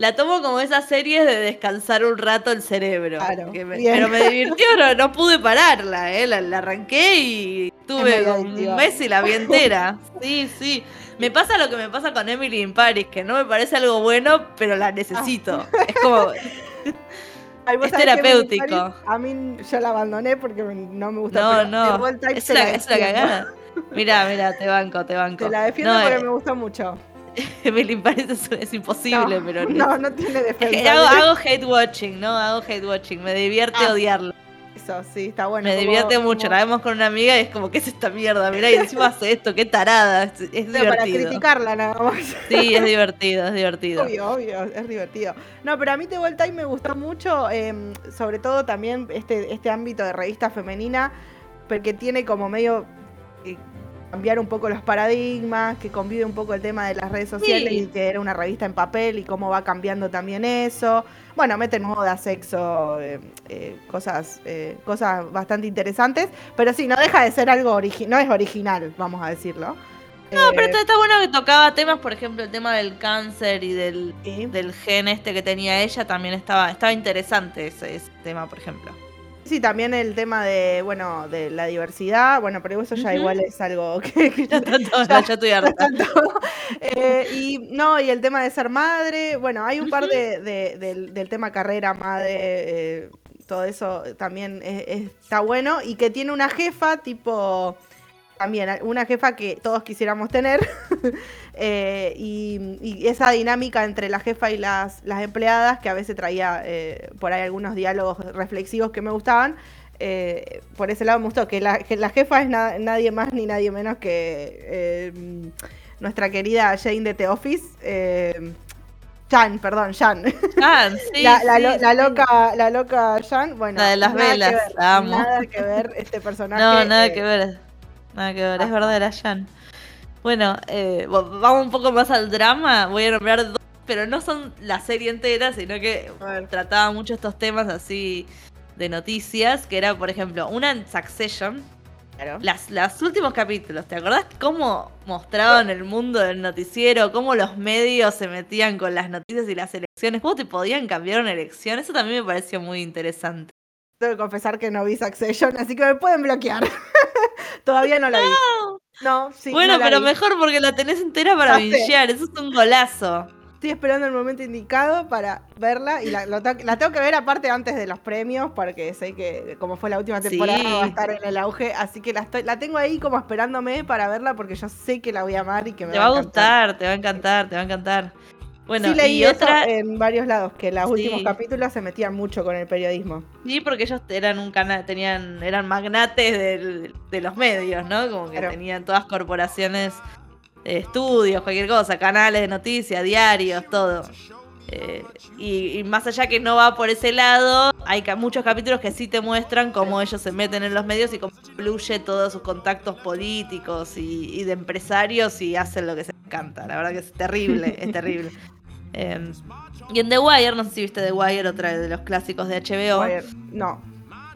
S1: la tomo como esas series de descansar un rato el cerebro. Claro, pero me divirtió, no, pude pararla, ¿eh? La, arranqué y tuve un mes y la vi entera. Sí, sí. Me pasa lo que me pasa con Emily in Paris, que no me parece algo bueno, pero la necesito. Ah. Es como. es terapéutico.
S2: a mí yo la abandoné porque no me
S1: gusta. No, no. Es la, es la cagada. Mirá, mirá, te banco, te banco.
S2: Te la defiendo porque eh, me gusta mucho.
S1: Emily parece es imposible, pero
S2: no, no tiene defensa.
S1: Hago, hate watching, ¿no? Hago hate watching, me divierte ah. odiarlo.
S2: Eso, sí, está bueno.
S1: Me divierte mucho. La vemos con una amiga y es como, ¿qué es esta mierda? Mirá, y encima hace esto, qué tarada. Es, divertido. Para
S2: criticarla nada más.
S1: Sí, es divertido, es divertido.
S2: Obvio, obvio, es divertido. No, pero a mí The Vuelta y me gustó mucho, em, sobre todo también este, este ámbito de revista femenina, porque tiene como medio eh, cambiar un poco los paradigmas, que convive un poco el tema de las redes sociales y que era una revista en papel y cómo va cambiando también eso. Bueno, meten moda, sexo, eh, eh, cosas, eh, cosas bastante interesantes, pero sí, no deja de ser algo original, no es original, vamos a decirlo.
S1: No, pero está, bueno que tocaba temas, por ejemplo, el tema del cáncer y del, del gen este que tenía ella, también estaba, estaba interesante ese tema, por ejemplo.
S2: Sí, también el tema de, bueno, de la diversidad, bueno, pero eso ya igual es algo que,
S1: ya, todo, ya, estoy harta.
S2: Eh, y no, y el tema de ser madre, bueno, hay un par de, del, tema carrera, madre, eh, todo eso también está bueno. Y que tiene una jefa tipo también una jefa que todos quisiéramos tener eh, y, esa dinámica entre la jefa y las, las empleadas que a veces traía eh, por ahí algunos diálogos reflexivos que me gustaban. Eh, por ese lado me gustó que la, la jefa es nadie más ni nadie menos que nuestra querida Jane de The Office. Jan, perdón, Jan.
S1: Jan, sí,
S2: la, la, loca, la loca Jan, bueno.
S1: La de las velas, la amo.
S2: Nada que ver este personaje.
S1: No, nada que ver. Nada que ver, es verdad, era Jan. Bueno, eh, vamos un poco más al drama. Voy a nombrar dos, pero no son la serie entera, sino que trataba mucho estos temas así de noticias, que era, por ejemplo, una en Succession. Claro. Las, los últimos capítulos, ¿te acordás cómo mostraban el mundo del noticiero? Cómo los medios se metían con las noticias y las elecciones, cómo te podían cambiar una elección. Eso también me pareció muy interesante.
S2: Tengo que confesar que no vi Succession, así que me pueden bloquear. Todavía no la vi. No, sí.
S1: Bueno, pero mejor porque la tenés entera para vinchear. Eso es un golazo.
S2: Estoy esperando el momento indicado para verla y la, tengo que ver aparte antes de los premios porque sé que como fue la última temporada va a estar en el auge, así que la, estoy, la tengo ahí como esperándome para verla porque yo sé que la voy a amar y que me
S1: te va, a gustar, te va a encantar, te va a encantar.
S2: Bueno, sí leí y otra... en varios lados, que los últimos capítulos se metían mucho con el periodismo.
S1: Sí, porque ellos eran un canal, tenían, eran magnates de los medios, ¿no? Como que tenían todas corporaciones, estudios, cualquier cosa, canales de noticias, diarios, todo. Eh, y, más allá que no va por ese lado, hay muchos capítulos que sí te muestran cómo ellos se meten en los medios y cómo influye todos sus contactos políticos y, y de empresarios y hacen lo que se encanta. La verdad que es terrible, es terrible. Em, y en The Wire, no sé si viste The Wire, otra de los clásicos de HBO.
S2: no.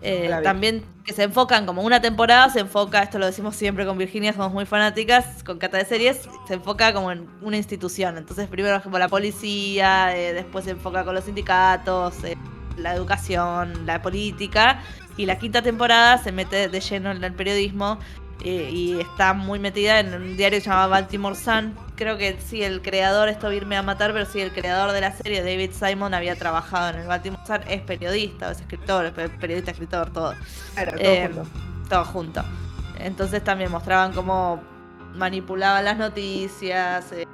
S1: Eh, también que se enfocan como una temporada, se enfoca, esto lo decimos siempre con Virginia, somos muy fanáticas, con Cata de Series, se enfoca como en una institución. Entonces, primero, como la policía, eh, después se enfoca con los sindicatos, eh, la educación, la política. Y la quinta temporada se mete de lleno en el periodismo eh, y está muy metida en un diario que se llama Baltimore Sun. Creo que sí, el creador, esto irme a matar, pero sí, el creador de la serie, David Simon, había trabajado en el Baltimore Sun, es periodista, es escritor, es periodista, escritor, todo.
S2: todo, eh, junto.
S1: todo junto. Entonces también mostraban cómo manipulaban las noticias, eh,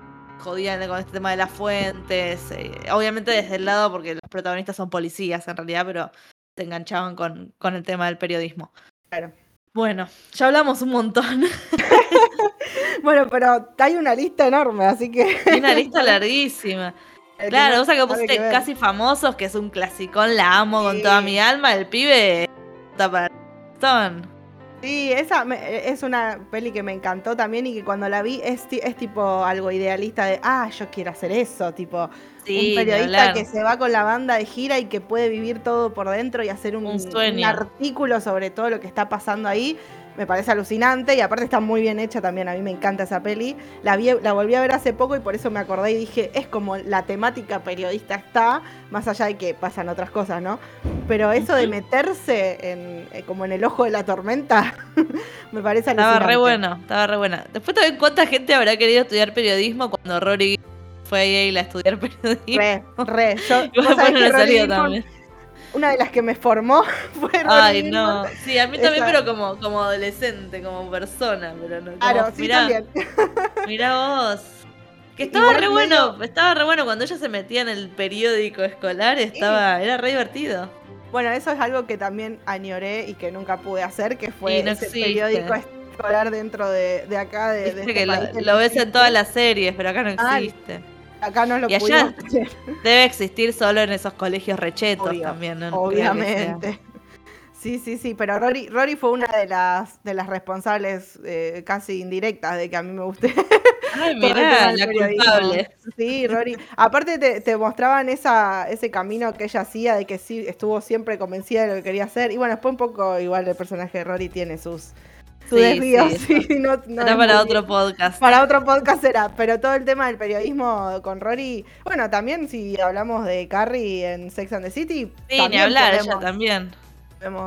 S1: jodían con este tema de las fuentes. obviamente desde el lado, porque los protagonistas son policías en realidad, pero te enganchaban con, con el tema del periodismo.
S2: Claro.
S1: Bueno, ya hablamos un montón.
S2: bueno, pero hay una lista enorme, así que.
S1: Hay una lista larguísima. claro, o sea que pusiste casi famosos, que es un clasicón, la amo con toda mi alma. El pibe está para
S2: Sí, esa es una peli que me encantó también y que cuando la vi es, es tipo algo idealista de, ah, yo quiero hacer eso, tipo un periodista que se va con la banda de gira y que puede vivir todo por dentro y hacer un, un artículo sobre todo lo que está pasando ahí me parece alucinante y aparte está muy bien hecha también, a mí me encanta esa peli. La, la volví a ver hace poco y por eso me acordé y dije, es como la temática periodista está, más allá de que pasan otras cosas, ¿no? Pero eso de meterse en, eh, como en el ojo de la tormenta, me parece
S1: alucinante. Estaba re bueno, estaba re buena. Después también cuánta gente habrá querido estudiar periodismo cuando Rory fue ahí a estudiar periodismo.
S2: Re, re. Yo, que también una de las que me formó fue
S1: Ay, no. Sí, a mí también, pero como, como adolescente, como persona, pero no.
S2: claro, sí, mirá, también.
S1: Mirá vos. Que estaba re bueno, estaba re bueno cuando ella se metía en el periódico escolar, estaba, era re divertido.
S2: Bueno, eso es algo que también añoré y que nunca pude hacer, que fue ese periódico escolar dentro de, acá. De,
S1: este que lo, ves en todas las series, pero acá no existe.
S2: Acá no lo y allá
S1: Debe existir solo en esos colegios rechetos también, ¿no?
S2: Obviamente. Sí, sí, sí, pero Rory, Rory fue una de las, de las responsables eh, casi indirectas de que a mí me guste.
S1: Ay, mira, la culpable.
S2: Sí, Rory. Aparte te, mostraban esa, ese camino que ella hacía de que sí estuvo siempre convencida de lo que quería hacer. Y bueno, después un poco igual el personaje de Rory tiene sus, sus desvíos. Sí,
S1: no, era para otro podcast.
S2: Para otro podcast era, pero todo el tema del periodismo con Rory, bueno, también si hablamos de Carrie en Sex and the City.
S1: Sí, ni hablar, ella también.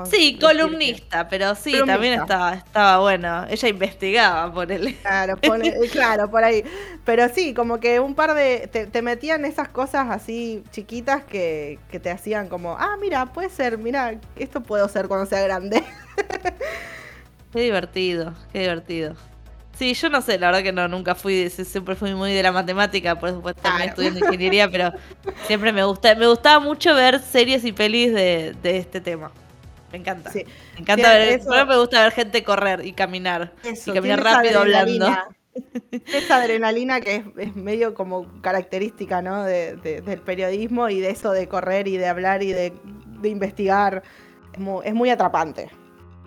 S1: Sí, columnista, pero sí, también estaba, estaba bueno. Ella investigaba por él.
S2: Claro, claro, por ahí. Pero sí, como que un par de. Te, metían esas cosas así chiquitas que, que, te hacían como, ah, mira, puede ser, mira, esto puedo ser cuando sea grande.
S1: Qué divertido, qué divertido. Sí, yo no sé, la verdad que no, nunca fui, siempre fui muy de la matemática, por supuesto también estudiando ingeniería, pero siempre me gusta, me gustaba mucho ver series y pelis de, de este tema. Me encanta. Me encanta ver. me gusta ver gente correr y caminar. y caminar rápido hablando.
S2: Esa adrenalina que es, medio como característica ¿no? De, del periodismo y de eso de correr y de hablar y de, investigar. es muy atrapante.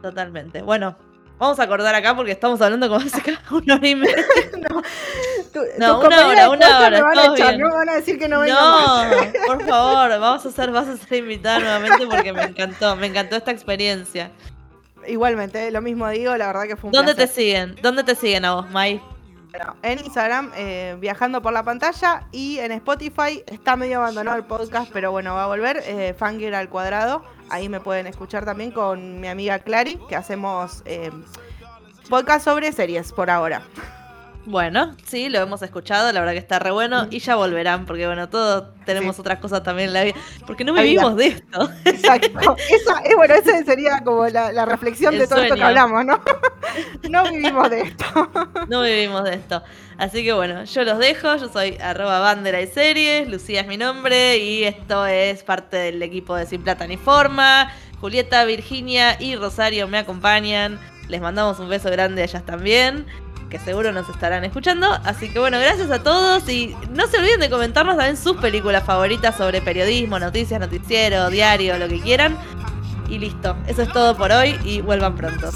S1: Totalmente. Bueno, Vamos a acordar acá porque estamos hablando como hace una hora y media. no, no una hora, una hora.
S2: van, a echar, no van a decir que no venga
S1: No, por favor, vamos a ser, vas a ser invitada nuevamente porque me encantó, me encantó esta experiencia.
S2: Igualmente, lo mismo digo, la verdad que fue un
S1: ¿Dónde te siguen? ¿Dónde te siguen a vos, Mai?
S2: Bueno, en Instagram, eh, viajando por la pantalla, y en Spotify está medio abandonado el podcast, pero bueno, va a volver, eh, Fangir al cuadrado. Ahí me pueden escuchar también con mi amiga Clary, que hacemos eh, podcast sobre series por ahora.
S1: Bueno, sí, lo hemos escuchado, la verdad que está re bueno y ya volverán, porque bueno, todos tenemos otras cosas también en la vida, porque no vivimos de esto.
S2: Exacto. Esa, eh, bueno, esa sería como la, reflexión de todo esto que hablamos, ¿no? no vivimos de esto.
S1: no vivimos de esto. Así que bueno, yo los dejo, yo soy arroba bandera y series, Lucía es mi nombre y esto es parte del equipo de Sin Plata ni Forma. Julieta, Virginia y Rosario me acompañan. Les mandamos un beso grande a ellas también seguro nos estarán escuchando. Así que bueno, gracias a todos y no se olviden de comentarnos también sus películas favoritas sobre periodismo, noticias, noticiero, diario, lo que quieran. Y listo, eso es todo por hoy y vuelvan pronto.